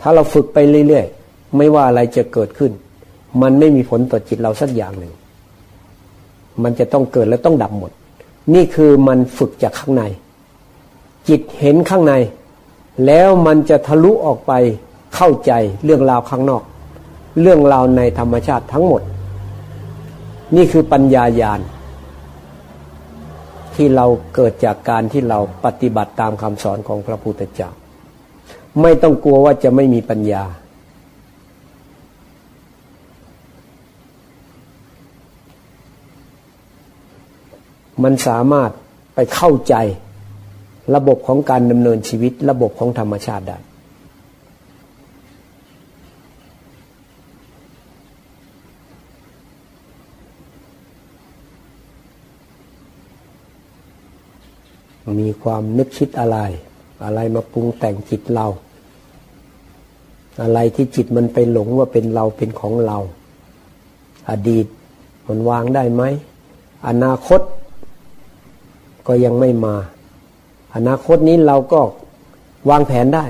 ถ้าเราฝึกไปเรื่อยๆ ไม่ว่าอะไรจะเกิดขึ้น มันไม่มีผลต่อจิตเราสักอย่างหนึ่ง มันจะต้องเกิดและต้องดับหมด นี่คือมันฝึกจากข้างใน จิตเห็นข้างใน แล้วมันจะทะลุออกไปเข้าใจเรื่องราวข้างนอก เรื่องราวในธรรมชาติทั้งหมด นี่คือปัญญายาณที่เราเกิดจากการที่เราปฏิบัติตามคำสอนของพระพุทธเจ้า ไม่ต้องกลัวว่าจะไม่มีปัญญา มันสามารถไปเข้าใจ ระบบของการดำเนินชีวิต ระบบของธรรมชาติได้มีความนึกคิดอะไร อะไรมาปรุงแต่งจิตเรา อะไรที่จิตมันไปหลงว่าเป็นเราเป็นของเรา อดีตมันวางได้ไหม อนาคตก็ยังไม่มา อนาคตนี้เราก็วางแผนได้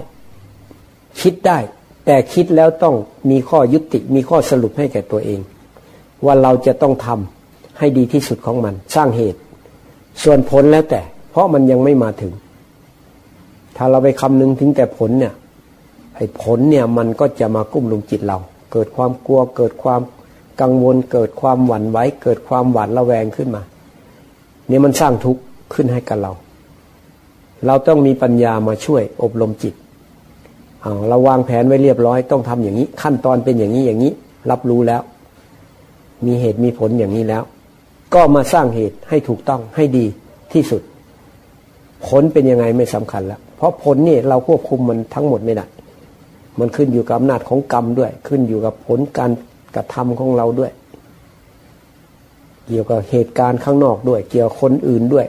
คิดได้ แต่คิดแล้วต้องมีข้อยุติมีข้อสรุปให้แก่ตัวเอง ว่าเราจะต้องทำให้ดีที่สุดของมัน สร้างเหตุ ส่วนผลแล้วแต่ เพราะมันยังไม่มาถึง ถ้าเราไปคำนึงถึงแต่ผลเนี่ยไอ้ผลเนี่ยมันก็จะมากุ้มลุมจิตเรา เกิดความกลัวเกิดความกังวล เกิดความหวั่นไหวเกิดความหวาดระแวงขึ้นมา เนี่ยมันสร้างทุกข์ขึ้นให้กับเรา เราต้องมีปัญญามาช่วยอบรมจิตเราวางแผนไว้เรียบร้อยต้องทำอย่างนี้ ขั้นตอนเป็นอย่างนี้อย่างนี้ รับรู้แล้ว มีเหตุมีผลอย่างนี้แล้ว ก็มาสร้างเหตุให้ถูกต้องให้ดีที่สุด ผลเป็นยังไงไม่สำคัญแล้วเพราะผลนี่เราควบคุมมันทั้งหมดไม่ได้มันขึ้นอยู่กับอำนาจของกรรมด้วย ขึ้นอยู่กับผลการกระทำของเราด้วย เกี่ยวกับเหตุการณ์ข้างนอกด้วย เกี่ยวกับคนอื่นด้วย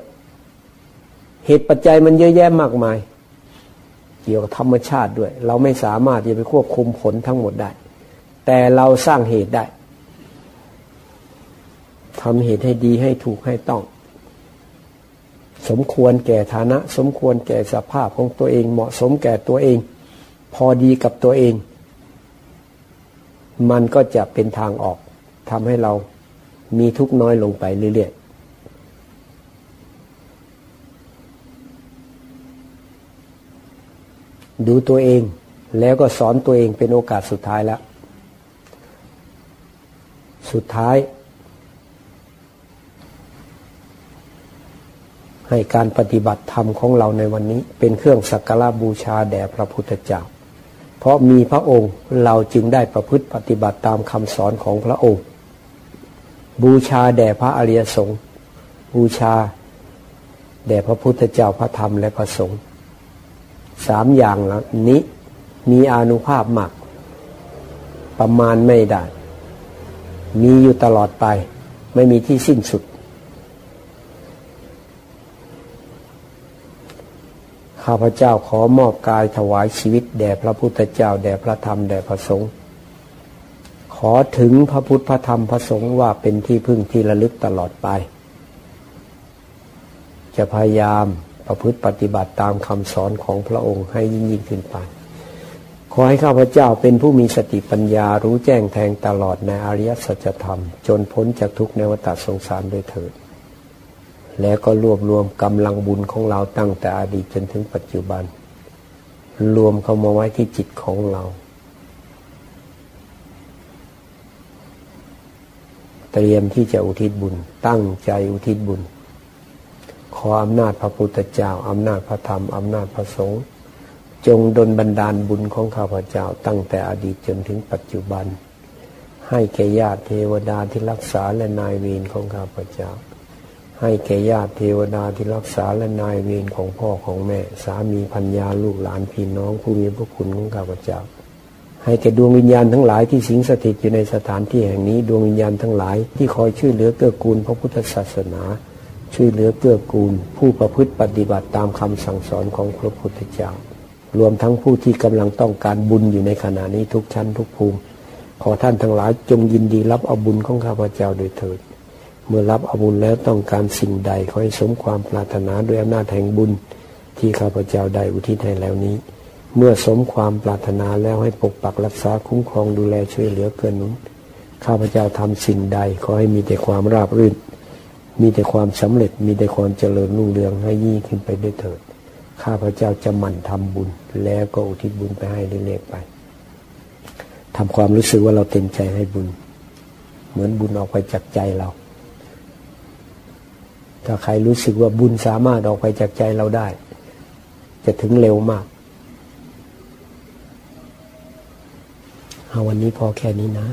เหตุปัจจัยมันเยอะแยะมากมาย เกี่ยวกับธรรมชาติด้วย เราไม่สามารถจะไปควบคุมผลทั้งหมดได้ แต่เราสร้างเหตุได้ทำเหตุให้ดีให้ถูกให้ต้อง สมควรแก่ฐานะ สมควรแก่สภาพของตัวเอง เหมาะสมแก่ตัวเอง พอดีกับตัวเอง มันก็จะเป็นทางออกทำให้เรามีทุกน้อยลงไปเรื่อยๆ ดูตัวเอง แล้วก็สอนตัวเองเป็นโอกาสสุดท้ายแล้ว สุดท้าย ให้การปฏิบัติธรรมของเราในวันนี้ เป็นเครื่องสักการะบูชาแด่พระพุทธเจ้า เพราะมีพระองค์เราจึงได้ประพฤติปฏิบัติตามคำสอนของพระองค์ บูชาแด่พระอริยสงฆ์บูชาแด่พระพุทธเจ้าพระธรรมและพระสงฆ์ สามอย่างนี้มีอนุภาพมาก ประมาณไม่ได้ มีอยู่ตลอดไป ไม่มีที่สิ้นสุดข้าพเจ้าขอมอบกายถวายชีวิต แด่พระพุทธเจ้า แด่พระธรรม แด่พระสงฆ์ ขอถึงพระพุทธพระธรรมพระสงฆ์ว่าเป็นที่พึ่งที่ระลึกตลอดไป จะพยายาม ประพฤติปฏิบัติตามคำสอนของพระองค์ให้ยิ่งยิ่งขึ้นไป ขอให้ข้าพเจ้าเป็นผู้มีสติปัญญารู้แจ้งแทงตลอดในอริยสัจธรรม จนพ้นจากทุกในวัฏสงสารโดยเถิด แล้วก็รวบรวมกำลังบุญของเราตั้งแต่อดีตจนถึงปัจจุบัน รวมเข้ามาไว้ที่จิตของเราเตรียมที่จะอุทิศบุญ ตั้งใจอุทิศบุญ ขออำนาจพระพุทธเจ้าอำนาจพระธรรมอำนาจพระสงฆ์จงดลบันดาลบุญของข้าพเจ้า ตั้งแต่อดีตจนถึงปัจจุบัน ให้แก่ญาติเทวดาที่รักษาและนายเวรของข้าพเจ้า ให้แก่ญาติเทวดาที่รักษาและนายเวรของพ่อของแม่ สามีพัญญาลูกหลานพี่น้องผู้มีพระคุณของข้าพเจ้า ให้แก่ดวงวิญญาณทั้งหลายที่สิงสถิตอยู่ในสถานที่แห่งนี้ดวงวิญญาณทั้งหลายที่คอยช่วยเหลือเกื้อกูลพระพุทธศาสนา ช่วยเหลือเกื้อกูล ผู้ประพฤติปฏิบัติตามคำสั่งสอนของพระพุทธเจ้า รวมทั้งผู้ที่กำลังต้องการบุญอยู่ในขณะนี้ทุกชั้นทุกภูมิ ขอท่านทั้งหลายจงยินดีรับเอาบุญของข้าพเจ้าโดยเถิด เมื่อรับเอาบุญแล้วต้องการสิ่งใดขอให้สมความปรารถนาด้วยอำนาจแห่งบุญ ที่ข้าพเจ้าได้อุทิศให้แล้วนี้ เมื่อสมความปรารถนาแล้วให้ปกปักรักษาคุ้มครองดูแลช่วยเหลือเกินนุนข้าพเจ้าทำสิ่งใดขอให้มีแต่ความราบรื่น มีแต่ความสำเร็จมีแต่ความเจริญรุ่งเรืองให้ยิ่งขึ้นไปด้วยเถิด ข้าพเจ้าจะหมั่นทำบุญ แล้วก็อุทิศบุญไปให้เรื่อยๆไปทำความรู้สึกว่าเราเต็มใจให้บุญ เหมือนบุญออกไปจากใจเรา ถ้าใครรู้สึกว่าบุญสามารถออกไปจากใจเราได้ จะถึงเร็วมากเอาวันนี้พอแค่นี้นะ